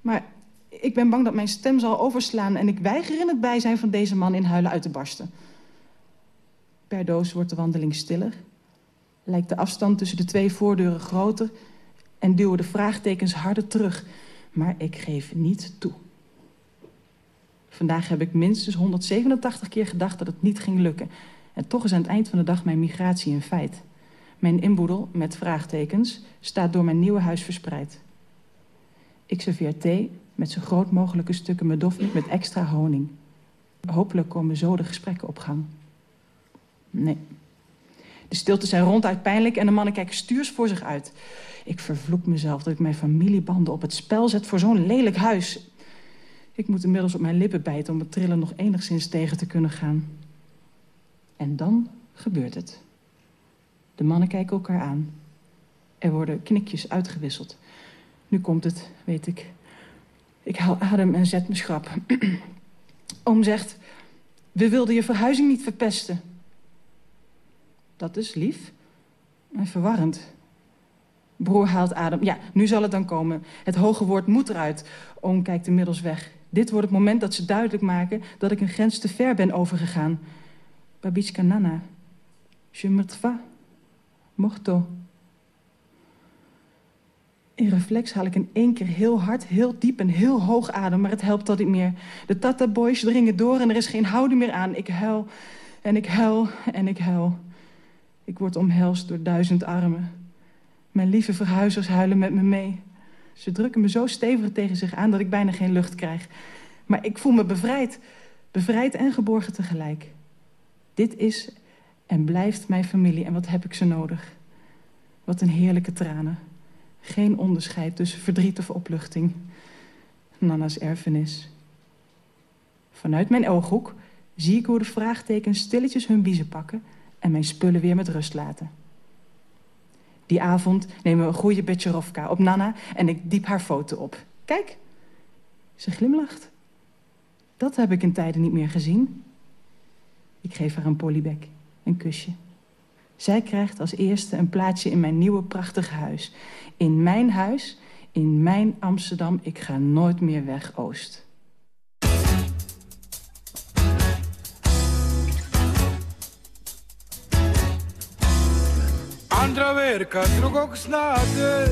Maar ik ben bang dat mijn stem zal overslaan... en ik weiger in het bijzijn van deze man in huilen uit te barsten. Per doos wordt de wandeling stiller. Lijkt de afstand tussen de twee voordeuren groter... en duwen de vraagtekens harder terug. Maar ik geef niet toe. Vandaag heb ik minstens 187 keer gedacht dat het niet ging lukken. En toch is aan het eind van de dag mijn migratie een feit. Mijn inboedel, met vraagtekens, staat door mijn nieuwe huis verspreid. Ik serveer thee met zo groot mogelijke stukken medofnik met extra honing. Hopelijk komen zo de gesprekken op gang. Nee. De stiltes zijn ronduit pijnlijk en de mannen kijken stuurs voor zich uit. Ik vervloek mezelf dat ik mijn familiebanden op het spel zet voor zo'n lelijk huis. Ik moet inmiddels op mijn lippen bijten om het trillen nog enigszins tegen te kunnen gaan. En dan gebeurt het. De mannen kijken elkaar aan. Er worden knikjes uitgewisseld. Nu komt het, weet ik. Ik haal adem en zet me schrap. Oom zegt, we wilden je verhuizing niet verpesten. Dat is lief en verwarrend. Broer haalt adem. Ja, nu zal het dan komen. Het hoge woord moet eruit. Oom kijkt inmiddels weg. Dit wordt het moment dat ze duidelijk maken dat ik een grens te ver ben overgegaan. Babichka Nana. Je. Morto. In reflex haal ik in één keer heel hard, heel diep en heel hoog adem, maar het helpt dat niet meer. De Tata Boys dringen door en er is geen houden meer aan. Ik huil en ik huil en ik huil. Ik word omhelst door duizend armen. Mijn lieve verhuizers huilen met me mee. Ze drukken me zo stevig tegen zich aan dat ik bijna geen lucht krijg. Maar ik voel me bevrijd. Bevrijd en geborgen tegelijk. Dit is en blijft mijn familie. En wat heb ik ze nodig? Wat een heerlijke tranen. Geen onderscheid tussen verdriet of opluchting. Nana's erfenis. Vanuit mijn ooghoek zie ik hoe de vraagtekens stilletjes hun biezen pakken... en mijn spullen weer met rust laten. Die avond nemen we een goede Betjerovka op Nana en ik diep haar foto op. Kijk, ze glimlacht. Dat heb ik in tijden niet meer gezien. Ik geef haar een polybek, een kusje. Zij krijgt als eerste een plaatsje in mijn nieuwe prachtige huis. In mijn huis, in mijn Amsterdam. Ik ga nooit meer weg, Oost. Andra verka drugog snade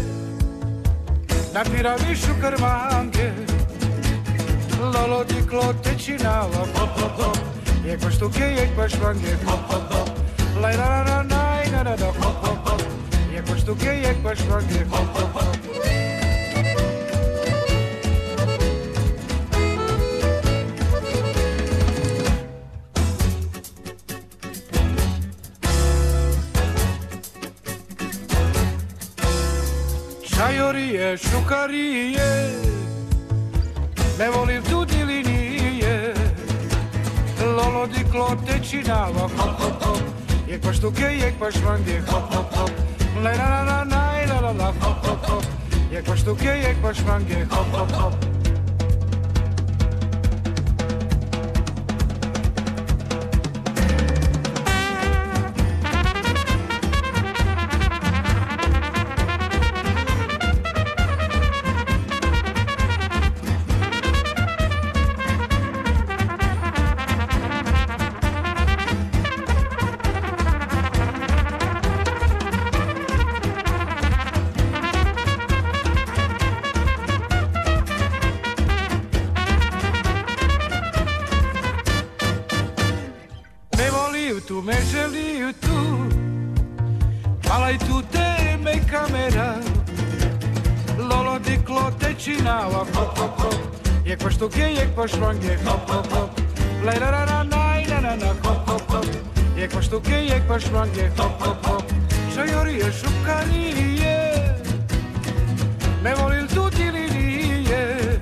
Napiravišu krmange Lolo diklo tečinava Pop, pop, pop Je ko štuke, je ko švange Pop, pop, pop Laj, la, la, la, la, la, la, la, Pop, pop, pop Je ko štuke, je ko švange Pop, pop, pop e sciucarie, me volevi tutti linee, lolo di clotte cinava, cop cop cop, e questo che e questo mandi, cop cop cop, la la la la la la la cop cop cop, e questo che e questo mandi, cop cop cop. Me Malaj tu te me camera. Lolo di clotte cinava Pop pop pop E questo che e questo anche Pop pop pop La la la la la la la la Pop pop pop E questo che e questo anche Pop pop pop Signorie succarie Me voli tutti linie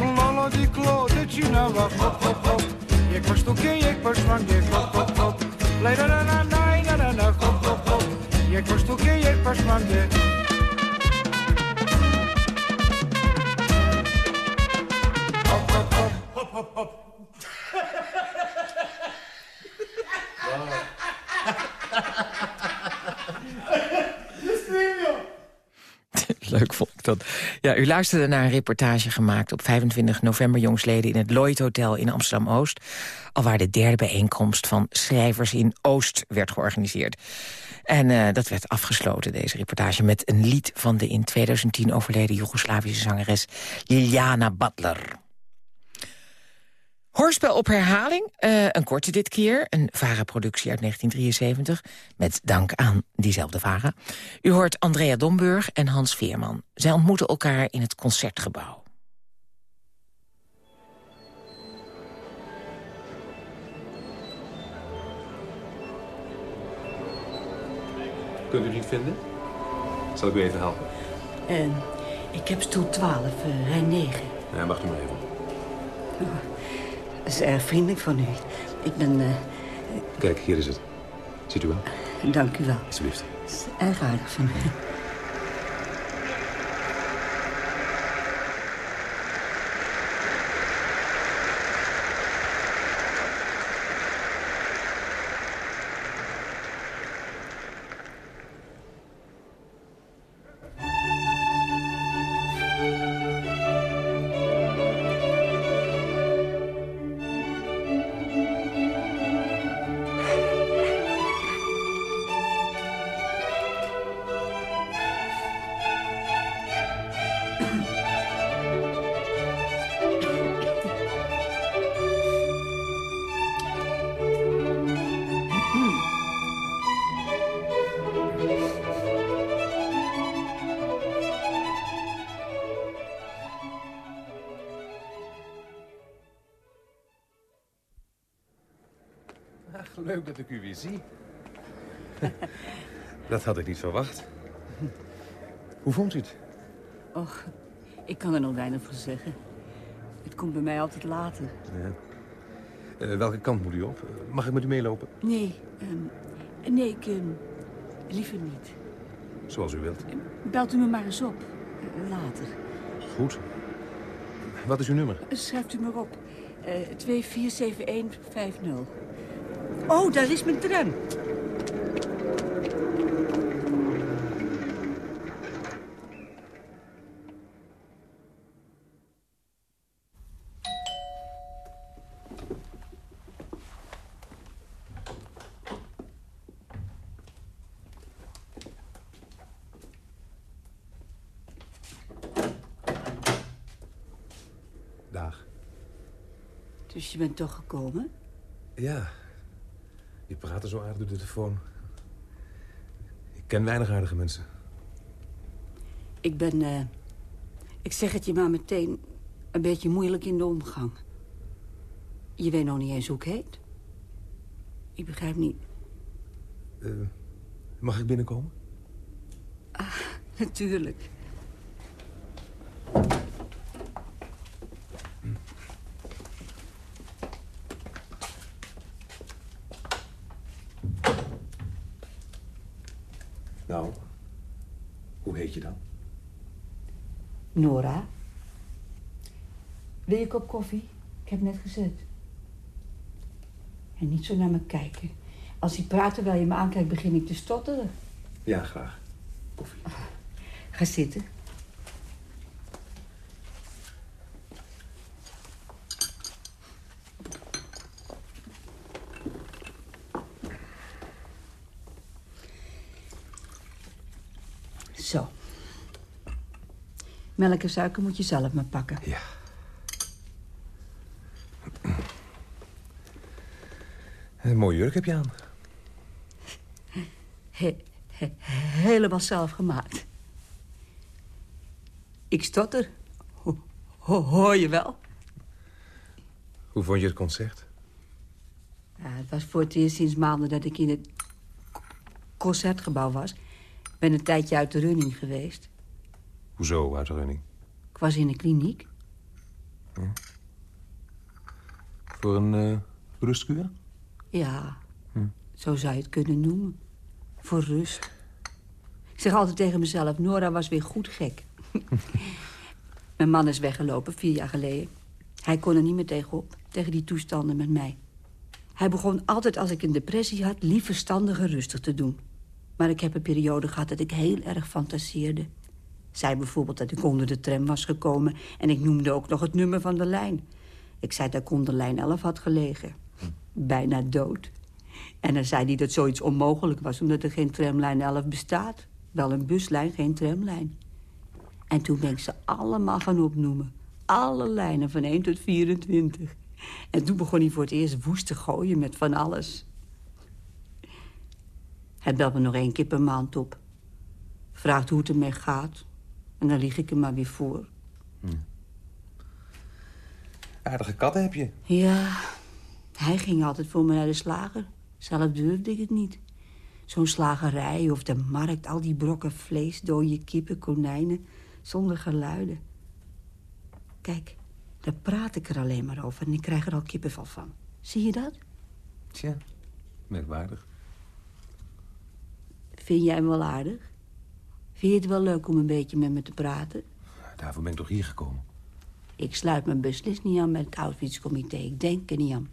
Lolo di clotte cinava Pop pop pop E questo che e questo anche Pop pop pop La la la la la la la Pop pop Hop hop hop Leuk vond ik dat. Ja, u luisterde naar een reportage gemaakt op 25 november jongsleden... in het Lloyd Hotel in Amsterdam-Oost. Al waar de derde bijeenkomst van schrijvers in Oost werd georganiseerd. En eh, dat werd afgesloten, deze reportage, met een lied... van de in 2010 overleden Joegoslavische zangeres Liliana Butler. Hoorspel op herhaling, eh, een korte dit keer. Een VARA-productie uit 1973, met dank aan diezelfde VARA. U hoort Andrea Domburg en Hans Veerman. Zij ontmoeten elkaar in het Concertgebouw. Kunt u niet vinden? Zal ik u even helpen? Eh, ik heb stoel 12, eh, rij 9. Ja, wacht u maar even. Dat is erg vriendelijk van u. Ik ben... eh, Kijk, hier is het. Ziet u wel? dank u wel. Alsjeblieft. Het is erg aardig van u. leuk dat ik u weer zie. dat had ik niet verwacht. Hoe vond u het? Och, ik kan er nog weinig van zeggen. Het komt bij mij altijd later. Ja. Eh, welke kant moet u op? Eh, Mag ik met u meelopen? Nee, ehm, nee, ik... ehm, liever niet. Zoals u wilt. Belt u me maar eens op. Eh, later. Goed. Wat is uw nummer? Schrijft u maar op. Eh 247150. Oh, daar is mijn tram. Dag. Dus je bent toch gekomen? Ja. Je praat er zo aardig door de telefoon. Ik ken weinig aardige mensen. Ik ben, eh, ik zeg het je maar meteen, een beetje moeilijk in de omgang. Je weet nog niet eens hoe ik heet. Ik begrijp niet. Eh, mag ik binnenkomen? Natuurlijk. Nou, hoe heet je dan? Nora. Wil je een kop koffie? Ik heb net gezet. En niet zo naar me kijken. Als hij praat terwijl je me aankijkt, begin ik te stotteren. Ja, graag. Ga zitten. Zo. Melk en suiker moet je zelf maar pakken. Ja. Een mooie jurk heb je aan. He- he- helemaal zelf gemaakt. Ik stotter. Ho- ho- hoor je wel? Hoe vond je het concert? Ja, het was voor het eerst sinds maanden dat ik in het concertgebouw was. Ik ben een tijdje uit de running geweest. Hoezo uit de running? Ik was in de kliniek. Voor een eh rustkuur? Ja, Hm. zo zou je het kunnen noemen. Voor rust. Ik zeg altijd tegen mezelf, Nora was weer goed gek. Mijn man is weggelopen, vier jaar geleden. Hij kon er niet meer tegenop, tegen die toestanden met mij. Hij begon altijd als ik een depressie had... lief verstandig en rustig te doen. Maar ik heb een periode gehad dat ik heel erg fantaseerde. Zei bijvoorbeeld dat ik onder de tram was gekomen... en ik noemde ook nog het nummer van de lijn. Ik zei dat ik onder lijn 11 had gelegen. Bijna dood. En dan zei hij dat zoiets onmogelijk was... omdat er geen tramlijn 11 bestaat. Wel een buslijn, geen tramlijn. En toen ben ik ze allemaal gaan opnoemen. Alle lijnen van 1 tot 24. En toen begon hij voor het eerst woest te gooien met van alles. Hij belt me nog één keer per maand op. Vraagt hoe het ermee gaat. En dan lieg ik hem maar weer voor. Aardige katten heb je. Ja, hij ging altijd voor me naar de slager. Zelf durfde ik het niet. Zo'n slagerij of de markt, al die brokken vlees, dode kippen, konijnen, zonder geluiden. Kijk, daar praat ik er alleen maar over en ik krijg er al kippenval van. Zie je dat? Tja, merkwaardig. Vind jij hem wel aardig? Vind je het wel leuk om een beetje met me te praten? Daarvoor ben ik toch hier gekomen. Ik sluit me beslist niet aan met het Auschwitz-comité. Ik denk er niet aan.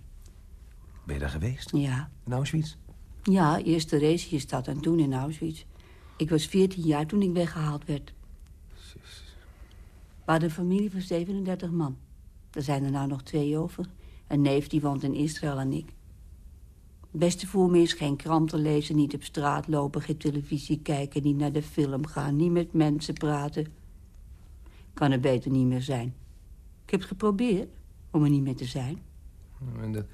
Ben je daar geweest? Ja. In Auschwitz? Ja, eerst de Theresienstad en toen in Auschwitz. Ik was 14 jaar toen ik weggehaald werd. We hadden een familie van 37 man. Er zijn er nou nog twee over. Een neef die woont in Israël en ik. Het beste voor me is geen kranten lezen, niet op straat lopen... geen televisie kijken, niet naar de film gaan... niet met mensen praten. Kan er beter niet meer zijn. Ik heb het geprobeerd om er niet meer te zijn. En dat,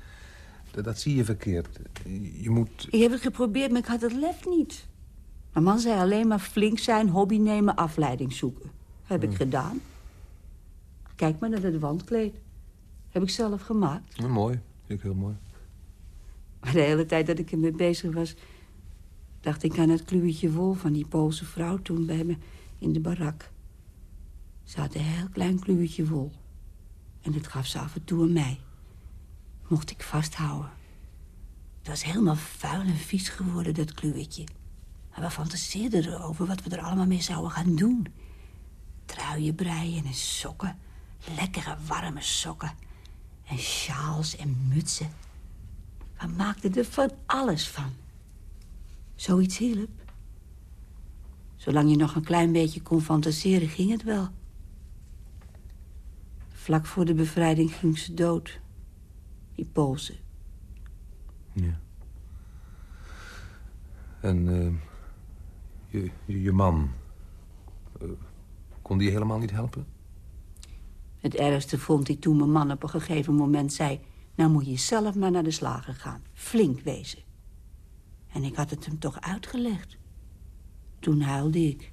dat, dat zie je verkeerd. Je moet... Ik heb het geprobeerd, maar ik had het lef niet. Mijn man zei alleen maar flink zijn, hobby nemen, afleiding zoeken. Heb ik gedaan. Kijk maar naar het wandkleed. Heb ik zelf gemaakt. Ja, mooi. Vind ik heel mooi. Maar de hele tijd dat ik ermee bezig was... dacht ik aan het kluwetje wol van die Poolse vrouw toen bij me in de barak. Ze had een heel klein kluwetje wol. En dat gaf ze af en toe aan mij. Mocht ik vasthouden. Het was helemaal vuil en vies geworden, dat kluwetje. Maar we fantaseerden erover wat we er allemaal mee zouden gaan doen. Truien breien en sokken. Lekkere warme sokken. En sjaals en mutsen. We maakten er van alles van. Zoiets hielp. Zolang je nog een klein beetje kon fantaseren, ging het wel. Vlak voor de bevrijding ging ze dood. Die Poolse. Ja. En eh, je, je, je man... eh, kon die helemaal niet helpen? Het ergste vond ik toen mijn man op een gegeven moment zei... nou moet je zelf maar naar de slager gaan. Flink wezen. En ik had het hem toch uitgelegd. Toen huilde ik.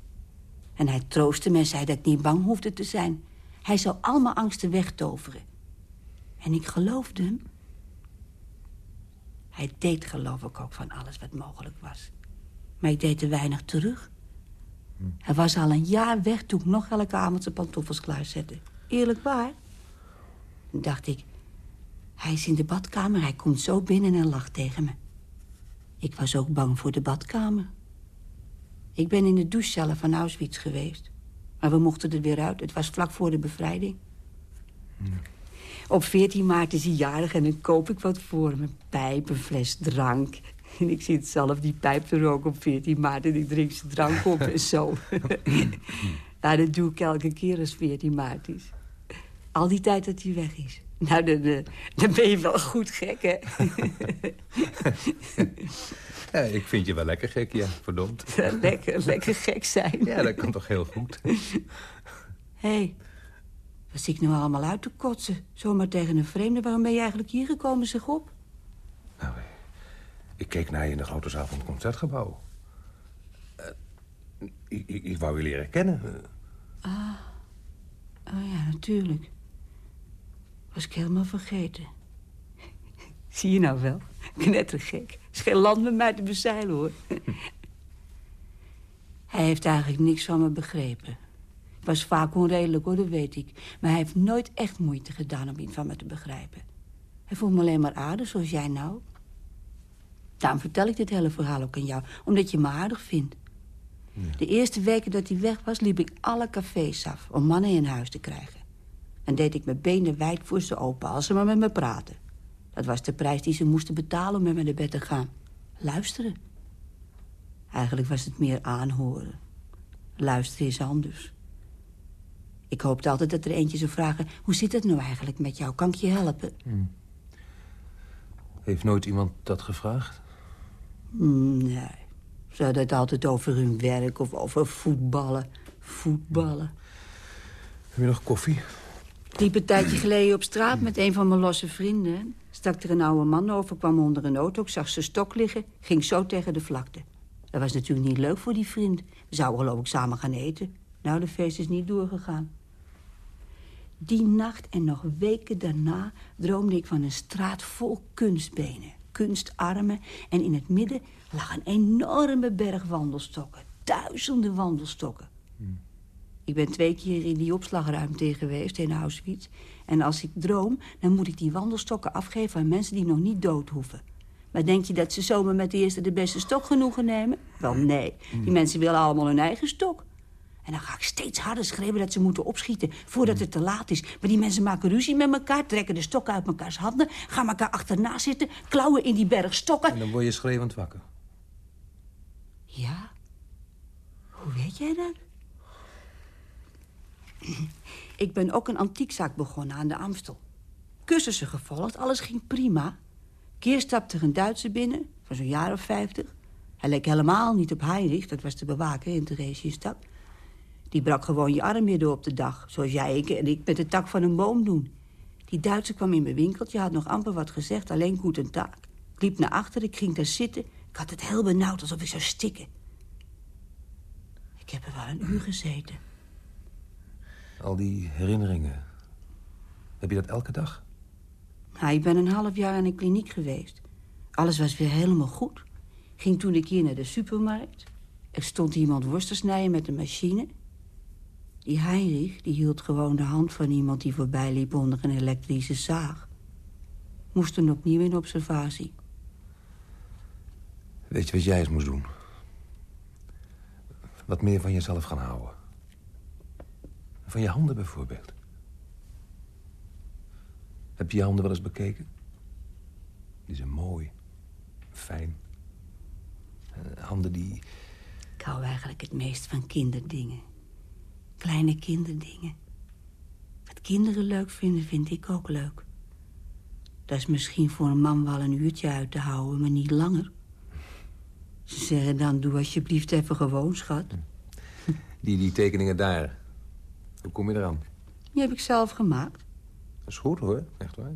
En hij troostte me en zei dat ik niet bang hoefde te zijn. Hij zou al mijn angsten wegtoveren. En ik geloofde hem. Hij deed geloof ik ook van alles wat mogelijk was. Maar ik deed te weinig terug. Hij was al een jaar weg toen ik nog elke avond zijn pantoffels klaarzette. Eerlijk waar. Dacht ik, hij is in de badkamer, hij komt zo binnen en lacht tegen me. Ik was ook bang voor de badkamer. Ik ben in de douchecellen van Auschwitz geweest. Maar we mochten er weer uit. Het was vlak voor de bevrijding. Op 14 maart is hij jarig en dan koop ik wat voor hem. Een pijp, een fles drank. En ik zit zelf die pijp te roken op 14 maart... en ik drink zijn drank op en zo. nou, dat doe ik elke keer als 14 maart is. Al die tijd dat hij weg is. Nou, dan, eh, dan ben je wel goed gek, hè? Ja, ik vind je wel lekker gek, ja, verdomd. lekker, lekker gek zijn. Ja, dat kan toch heel goed. Hé, hey, wat zie ik nou allemaal uit te kotsen? Zomaar tegen een vreemde. Waarom ben je eigenlijk hier gekomen, zeg op? Ik keek naar je in de grote zaal van het Concertgebouw. Eh, ik, ik, ik wou je leren kennen. Eh, Ah, oh ja, natuurlijk. Was ik helemaal vergeten. Zie je nou wel? Knettergek. is geen land met mij te bezeilen, hoor. hij heeft eigenlijk niks van me begrepen. Ik was vaak onredelijk, hoor, dat weet ik. Maar hij heeft nooit echt moeite gedaan om iets van me te begrijpen. Hij vond me alleen maar aardig, zoals jij nou. Daarom vertel ik dit hele verhaal ook aan jou. Omdat je me aardig vindt. De eerste weken dat hij weg was, liep ik alle cafés af... om mannen in huis te krijgen. En deed ik mijn benen wijd voor ze open als ze maar met me praten. Dat was de prijs die ze moesten betalen om met me naar bed te gaan. Luisteren. Eigenlijk was het meer aanhoren. Luisteren is anders. Ik hoopte altijd dat er eentje zou vragen... hoe zit het nou eigenlijk met jou? Kan ik je helpen? Heeft nooit iemand dat gevraagd? Mm, Nee. Ze hadden het altijd over hun werk of over voetballen. Voetballen. Heb je nog koffie? Ik liep een tijdje geleden op straat met een van mijn losse vrienden. Stak er een oude man over, kwam onder een auto. Ik zag zijn stok liggen, ging zo tegen de vlakte. Dat was natuurlijk niet leuk voor die vriend. We zouden geloof ik samen gaan eten. Nou, de feest is niet doorgegaan. Die nacht en nog weken daarna droomde ik van een straat vol kunstbenen, kunstarmen. En in het midden lag een enorme berg wandelstokken. Duizenden wandelstokken. Ik ben twee keer in die opslagruimte geweest in Auschwitz. En als ik droom, dan moet ik die wandelstokken afgeven aan mensen die nog niet dood hoeven. Maar denk je dat ze zomaar met de eerste de beste stok genoegen nemen? Wel, nee. Die mensen willen allemaal hun eigen stok. En dan ga ik steeds harder schreeuwen dat ze moeten opschieten voordat het te laat is. Maar die mensen maken ruzie met elkaar, trekken de stokken uit elkaars handen... gaan elkaar achterna zitten, klauwen in die berg stokken. En dan word je schreeuwend wakker. Ja? Hoe weet jij dat? Ik ben ook een antiekzaak begonnen aan de Amstel. Cursussen gevolgd, alles ging prima. Keer stapte er een Duitser binnen, van zo'n jaar of vijftig. Hij leek helemaal niet op Heinrich, dat was de bewaker in Theresienstad. Die brak gewoon je arm midden op de dag, zoals jij en ik met de tak van een boom doen. Die Duitser kwam in mijn winkeltje, had nog amper wat gezegd, alleen goed een taak. Ik liep naar achter, ik ging daar zitten. Ik had het heel benauwd, alsof ik zou stikken. Ik heb er wel een uur gezeten. Al die herinneringen. Heb je dat elke dag? Nou, ik ben een half jaar in een kliniek geweest. Alles was weer helemaal goed. Ging toen een keer naar de supermarkt. Er stond iemand worst te snijden met een machine. Die Heinrich die hield gewoon de hand van iemand die voorbij liep onder een elektrische zaag. Moest toen opnieuw in observatie. Weet je wat jij eens moest doen? Wat meer van jezelf gaan houden. Van je handen bijvoorbeeld. Heb je je handen wel eens bekeken? Die zijn mooi. Fijn. Eh, Handen die... Ik hou eigenlijk het meest van kinderdingen. Kleine kinderdingen. Wat kinderen leuk vinden, vind ik ook leuk. Dat is misschien voor een man wel een uurtje uit te houden, maar niet langer. Ze zeggen dan, doe alsjeblieft even gewoon, schat. Die, die tekeningen daar. Hoe kom je eraan? Die heb ik zelf gemaakt. Dat is goed hoor, echt waar.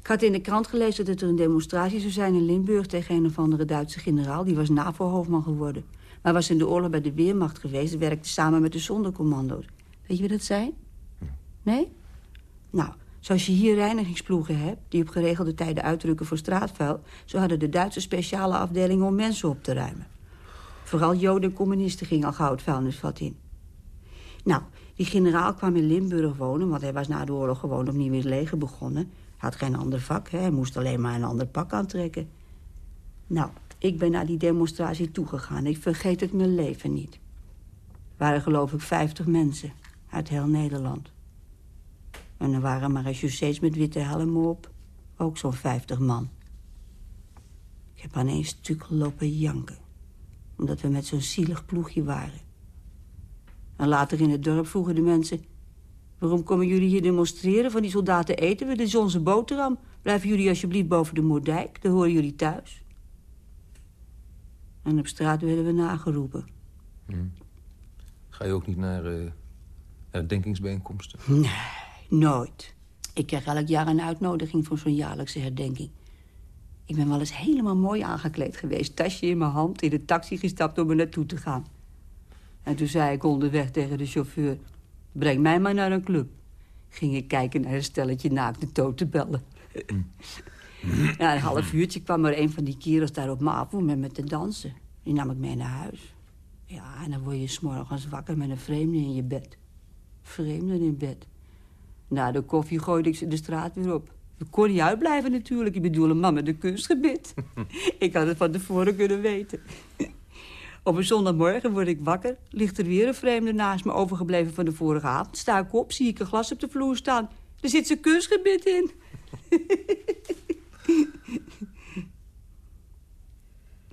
Ik had in de krant gelezen dat er een demonstratie zou zijn in Limburg... tegen een of andere Duitse generaal. Die was NAVO-hoofdman geworden. Maar was in de oorlog bij de Weermacht geweest... werkte samen met de zondercommando's. Weet je wat dat zijn? Nee? Nou, zoals je hier reinigingsploegen hebt... die op geregelde tijden uitdrukken voor straatvuil... zo hadden de Duitse speciale afdelingen om mensen op te ruimen. Vooral joden en communisten gingen al gauw het vuilnisvat in. Nou, die generaal kwam in Limburg wonen... want hij was na de oorlog gewoon opnieuw in het leger begonnen. Had geen ander vak, hè. hij moest alleen maar een ander pak aantrekken. Nou, Ik ben naar die demonstratie toegegaan. Ik vergeet het mijn leven niet. Er waren geloof ik 50 mensen uit heel Nederland. En er waren maar steeds met witte helmen op. Ook zo'n 50 man. Ik heb aan één stuk gelopen janken. Omdat we met zo'n zielig ploegje waren. En later in het dorp vroegen de mensen... waarom komen jullie hier demonstreren? Van die soldaten eten we, is onze boterham. Blijven jullie alsjeblieft boven de Moerdijk, daar horen jullie thuis. En op straat werden we nageroepen. Ga je ook niet naar eh herdenkingsbijeenkomsten? Nee, nooit. Ik krijg elk jaar een uitnodiging voor zo'n jaarlijkse herdenking. Ik ben wel eens helemaal mooi aangekleed geweest. Tasje in mijn hand, in de taxi gestapt om er naartoe te gaan. En toen zei ik onderweg tegen de chauffeur... breng mij maar naar een club. Ging ik kijken naar een stelletje naakte totenbellen. Na een half uurtje kwam er een van die kerels daar op me af om met me te dansen. Die nam ik mee naar huis. Ja, en dan word je s'morgens wakker met een vreemde in je bed. Vreemden in bed. Na de koffie gooide ik ze de straat weer op. Ik kon niet uitblijven natuurlijk. Ik bedoel, een man met een kunstgebit. ik had het van tevoren kunnen weten. Op een zondagmorgen word ik wakker. Ligt er weer een vreemde naast me overgebleven van de vorige avond. Sta ik op, zie ik een glas op de vloer staan. Er zit zijn kunstgebit in.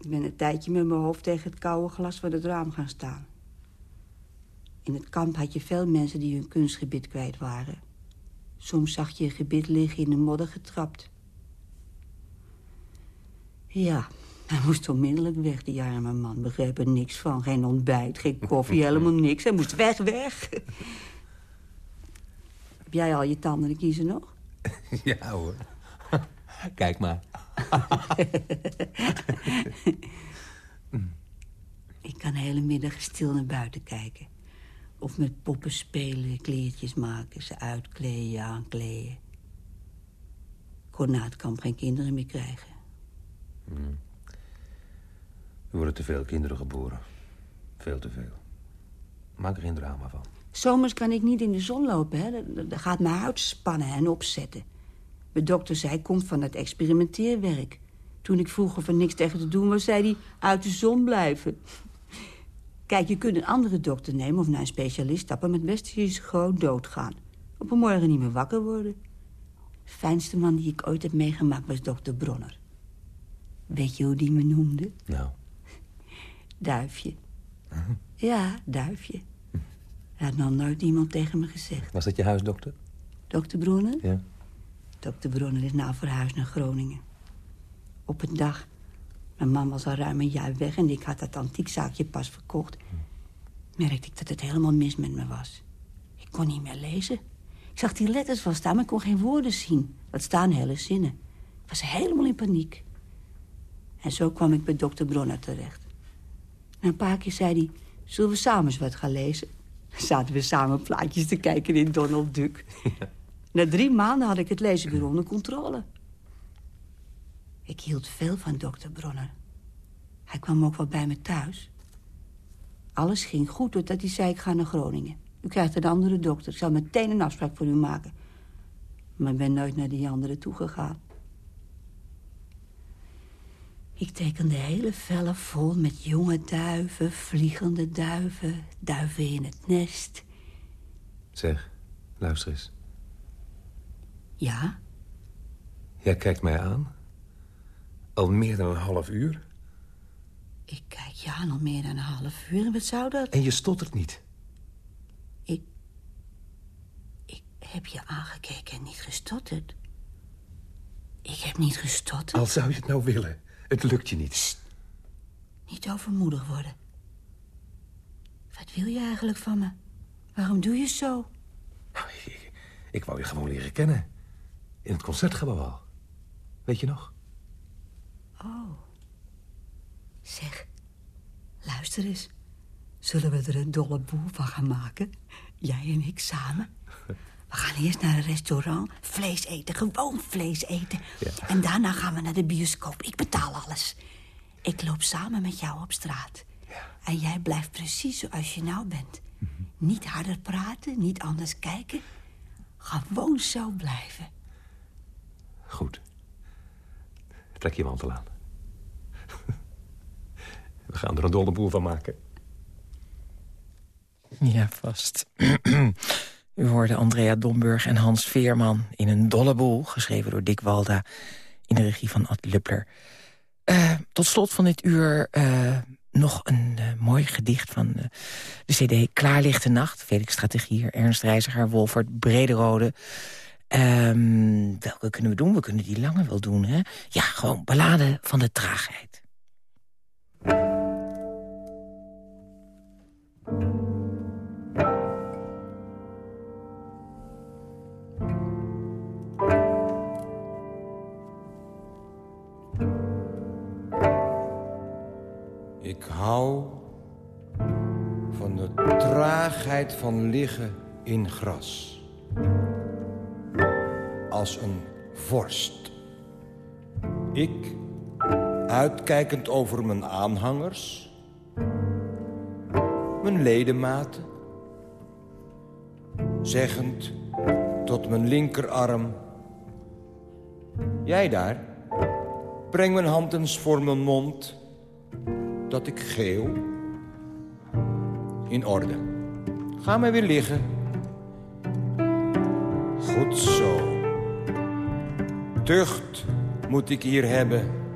ik ben een tijdje met mijn hoofd tegen het koude glas van het raam gaan staan. In het kamp had je veel mensen die hun kunstgebit kwijt waren. Soms zag je een gebit liggen in de modder getrapt. Ja, hij moest onmiddellijk weg, die arme man. Begreep er niks van. Geen ontbijt, geen koffie, helemaal niks. Hij moest weg, weg. Heb jij al je tanden kiezen nog? ja hoor. Kijk maar. Ik kan de hele middag stil naar buiten kijken. Of met poppen spelen, kleertjes maken, ze uitkleden, aankleden. Ik kon na het kamp geen kinderen meer krijgen. Hmm. Er worden te veel kinderen geboren. Veel te veel. Maak er geen drama van. Zomers kan ik niet in de zon lopen, hè. Dat- gaat mijn huid spannen en opzetten. De dokter zei, komt van het experimenteerwerk. Toen ik vroeg of er niks tegen te doen was, zei hij, uit de zon blijven. Kijk, je kunt een andere dokter nemen of naar een specialist stappen... maar het beste is gewoon doodgaan. Op een morgen niet meer wakker worden. De fijnste man die ik ooit heb meegemaakt was dokter Bronner. Weet je hoe die me noemde? Nou. Duifje. Ja, duifje. Dat had nog nooit iemand tegen me gezegd. Was dat je huisdokter? Dokter Bronner? Ja. Dokter Bronner is nou verhuisd naar Groningen. Op een dag. Mijn man was al ruim een jaar weg en ik had dat antiekzaakje pas verkocht. Merkte ik dat het helemaal mis met me was. Ik kon niet meer lezen. Ik zag die letters wel staan, maar ik kon geen woorden zien. Dat staan hele zinnen. Ik was helemaal in paniek. En zo kwam ik bij dokter Bronner terecht. Na een paar keer zei hij, zullen we samen eens wat gaan lezen? Zaten we samen plaatjes te kijken in Donald Duck. Na drie maanden had ik het lezen weer onder controle. Ik hield veel van dokter Bronner. Hij kwam ook wel bij me thuis. Alles ging goed totdat hij zei, ik ga naar Groningen. U krijgt een andere dokter. Ik zal meteen een afspraak voor u maken. Maar ik ben nooit naar die andere toegegaan. Ik tekende hele vellen vol met jonge duiven, vliegende duiven, duiven in het nest. Zeg, luister eens. Ja? Jij kijkt mij aan. Al meer dan een half uur. Ik kijk je aan al meer dan een half uur. En wat zou dat? En je stottert niet. Ik... Ik heb je aangekeken en niet gestotterd. Ik heb niet gestotterd. Al zou je het nou willen. Het lukt je niet. Niet overmoedig worden. Wat wil je eigenlijk van me? Waarom doe je zo? Ik wou je gewoon leren kennen. In het concertgebouw al. Weet je nog? Oh. Zeg, luister eens. Zullen we er een dolle boel van gaan maken? Jij en ik samen? We gaan eerst naar een restaurant, vlees eten, gewoon vlees eten. En daarna gaan we naar de bioscoop. Ik betaal alles. Ik loop samen met jou op straat. En jij blijft precies zoals je nou bent. Niet harder praten, niet anders kijken. Gewoon zo blijven. Goed. Trek je mantel aan. We gaan er een dolle boel van maken. Ja, vast. U hoorde Andrea Domburg en Hans Veerman in een dolle boel... geschreven door Dick Walda in de regie van Ad Luppler. Uh, tot slot van dit uur uh, nog een uh, mooi gedicht van de cd Klaarlichte Nacht. Felix Strategier, Ernst Reiziger, Wolfert Brederode. Um, welke kunnen we doen? We kunnen die lange wel doen, hè? Ja, gewoon ballade van de traagheid. Ik hou van de traagheid van liggen in gras. Als een vorst. Ik, uitkijkend over mijn aanhangers... mijn ledematen... zeggend tot mijn linkerarm... Jij daar, breng mijn hand eens voor mijn mond dat ik geel. In orde. Ga maar weer liggen. Goed zo. Tucht moet ik hier hebben.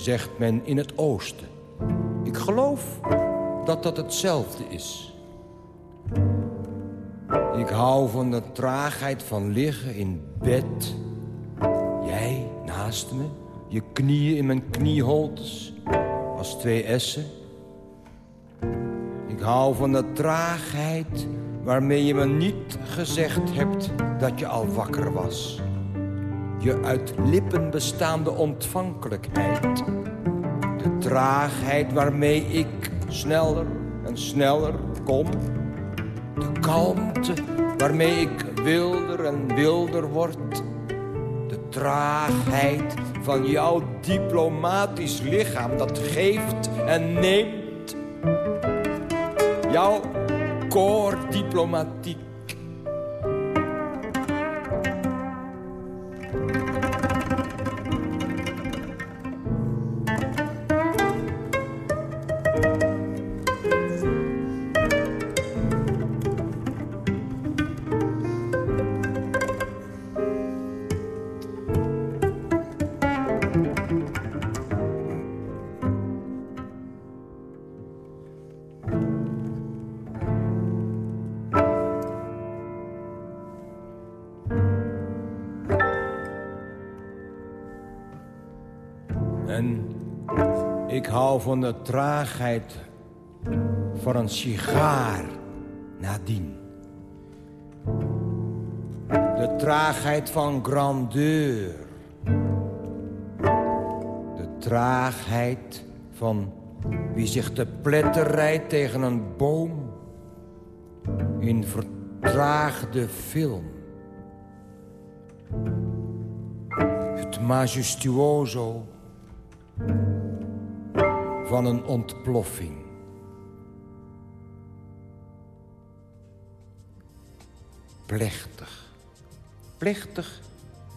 Zegt men in het oosten. Ik geloof dat dat hetzelfde is. Ik hou van de traagheid van liggen in bed. Jij naast me, je knieën in mijn knieholtes, als twee essen. Ik hou van de traagheid waarmee je me niet gezegd hebt dat je al wakker was. Je uit lippen bestaande ontvankelijkheid. De traagheid waarmee ik sneller en sneller kom. De kalmte waarmee ik wilder en wilder word. De traagheid van jouw diplomatisch lichaam dat geeft en neemt. Jouw koor van de traagheid van een sigaar nadien. De traagheid van grandeur. De traagheid van wie zich te pletter rijdt tegen een boom. In vertraagde film. Het majestuoso van een ontploffing. Plechtig, plechtig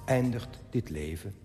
eindigt dit leven.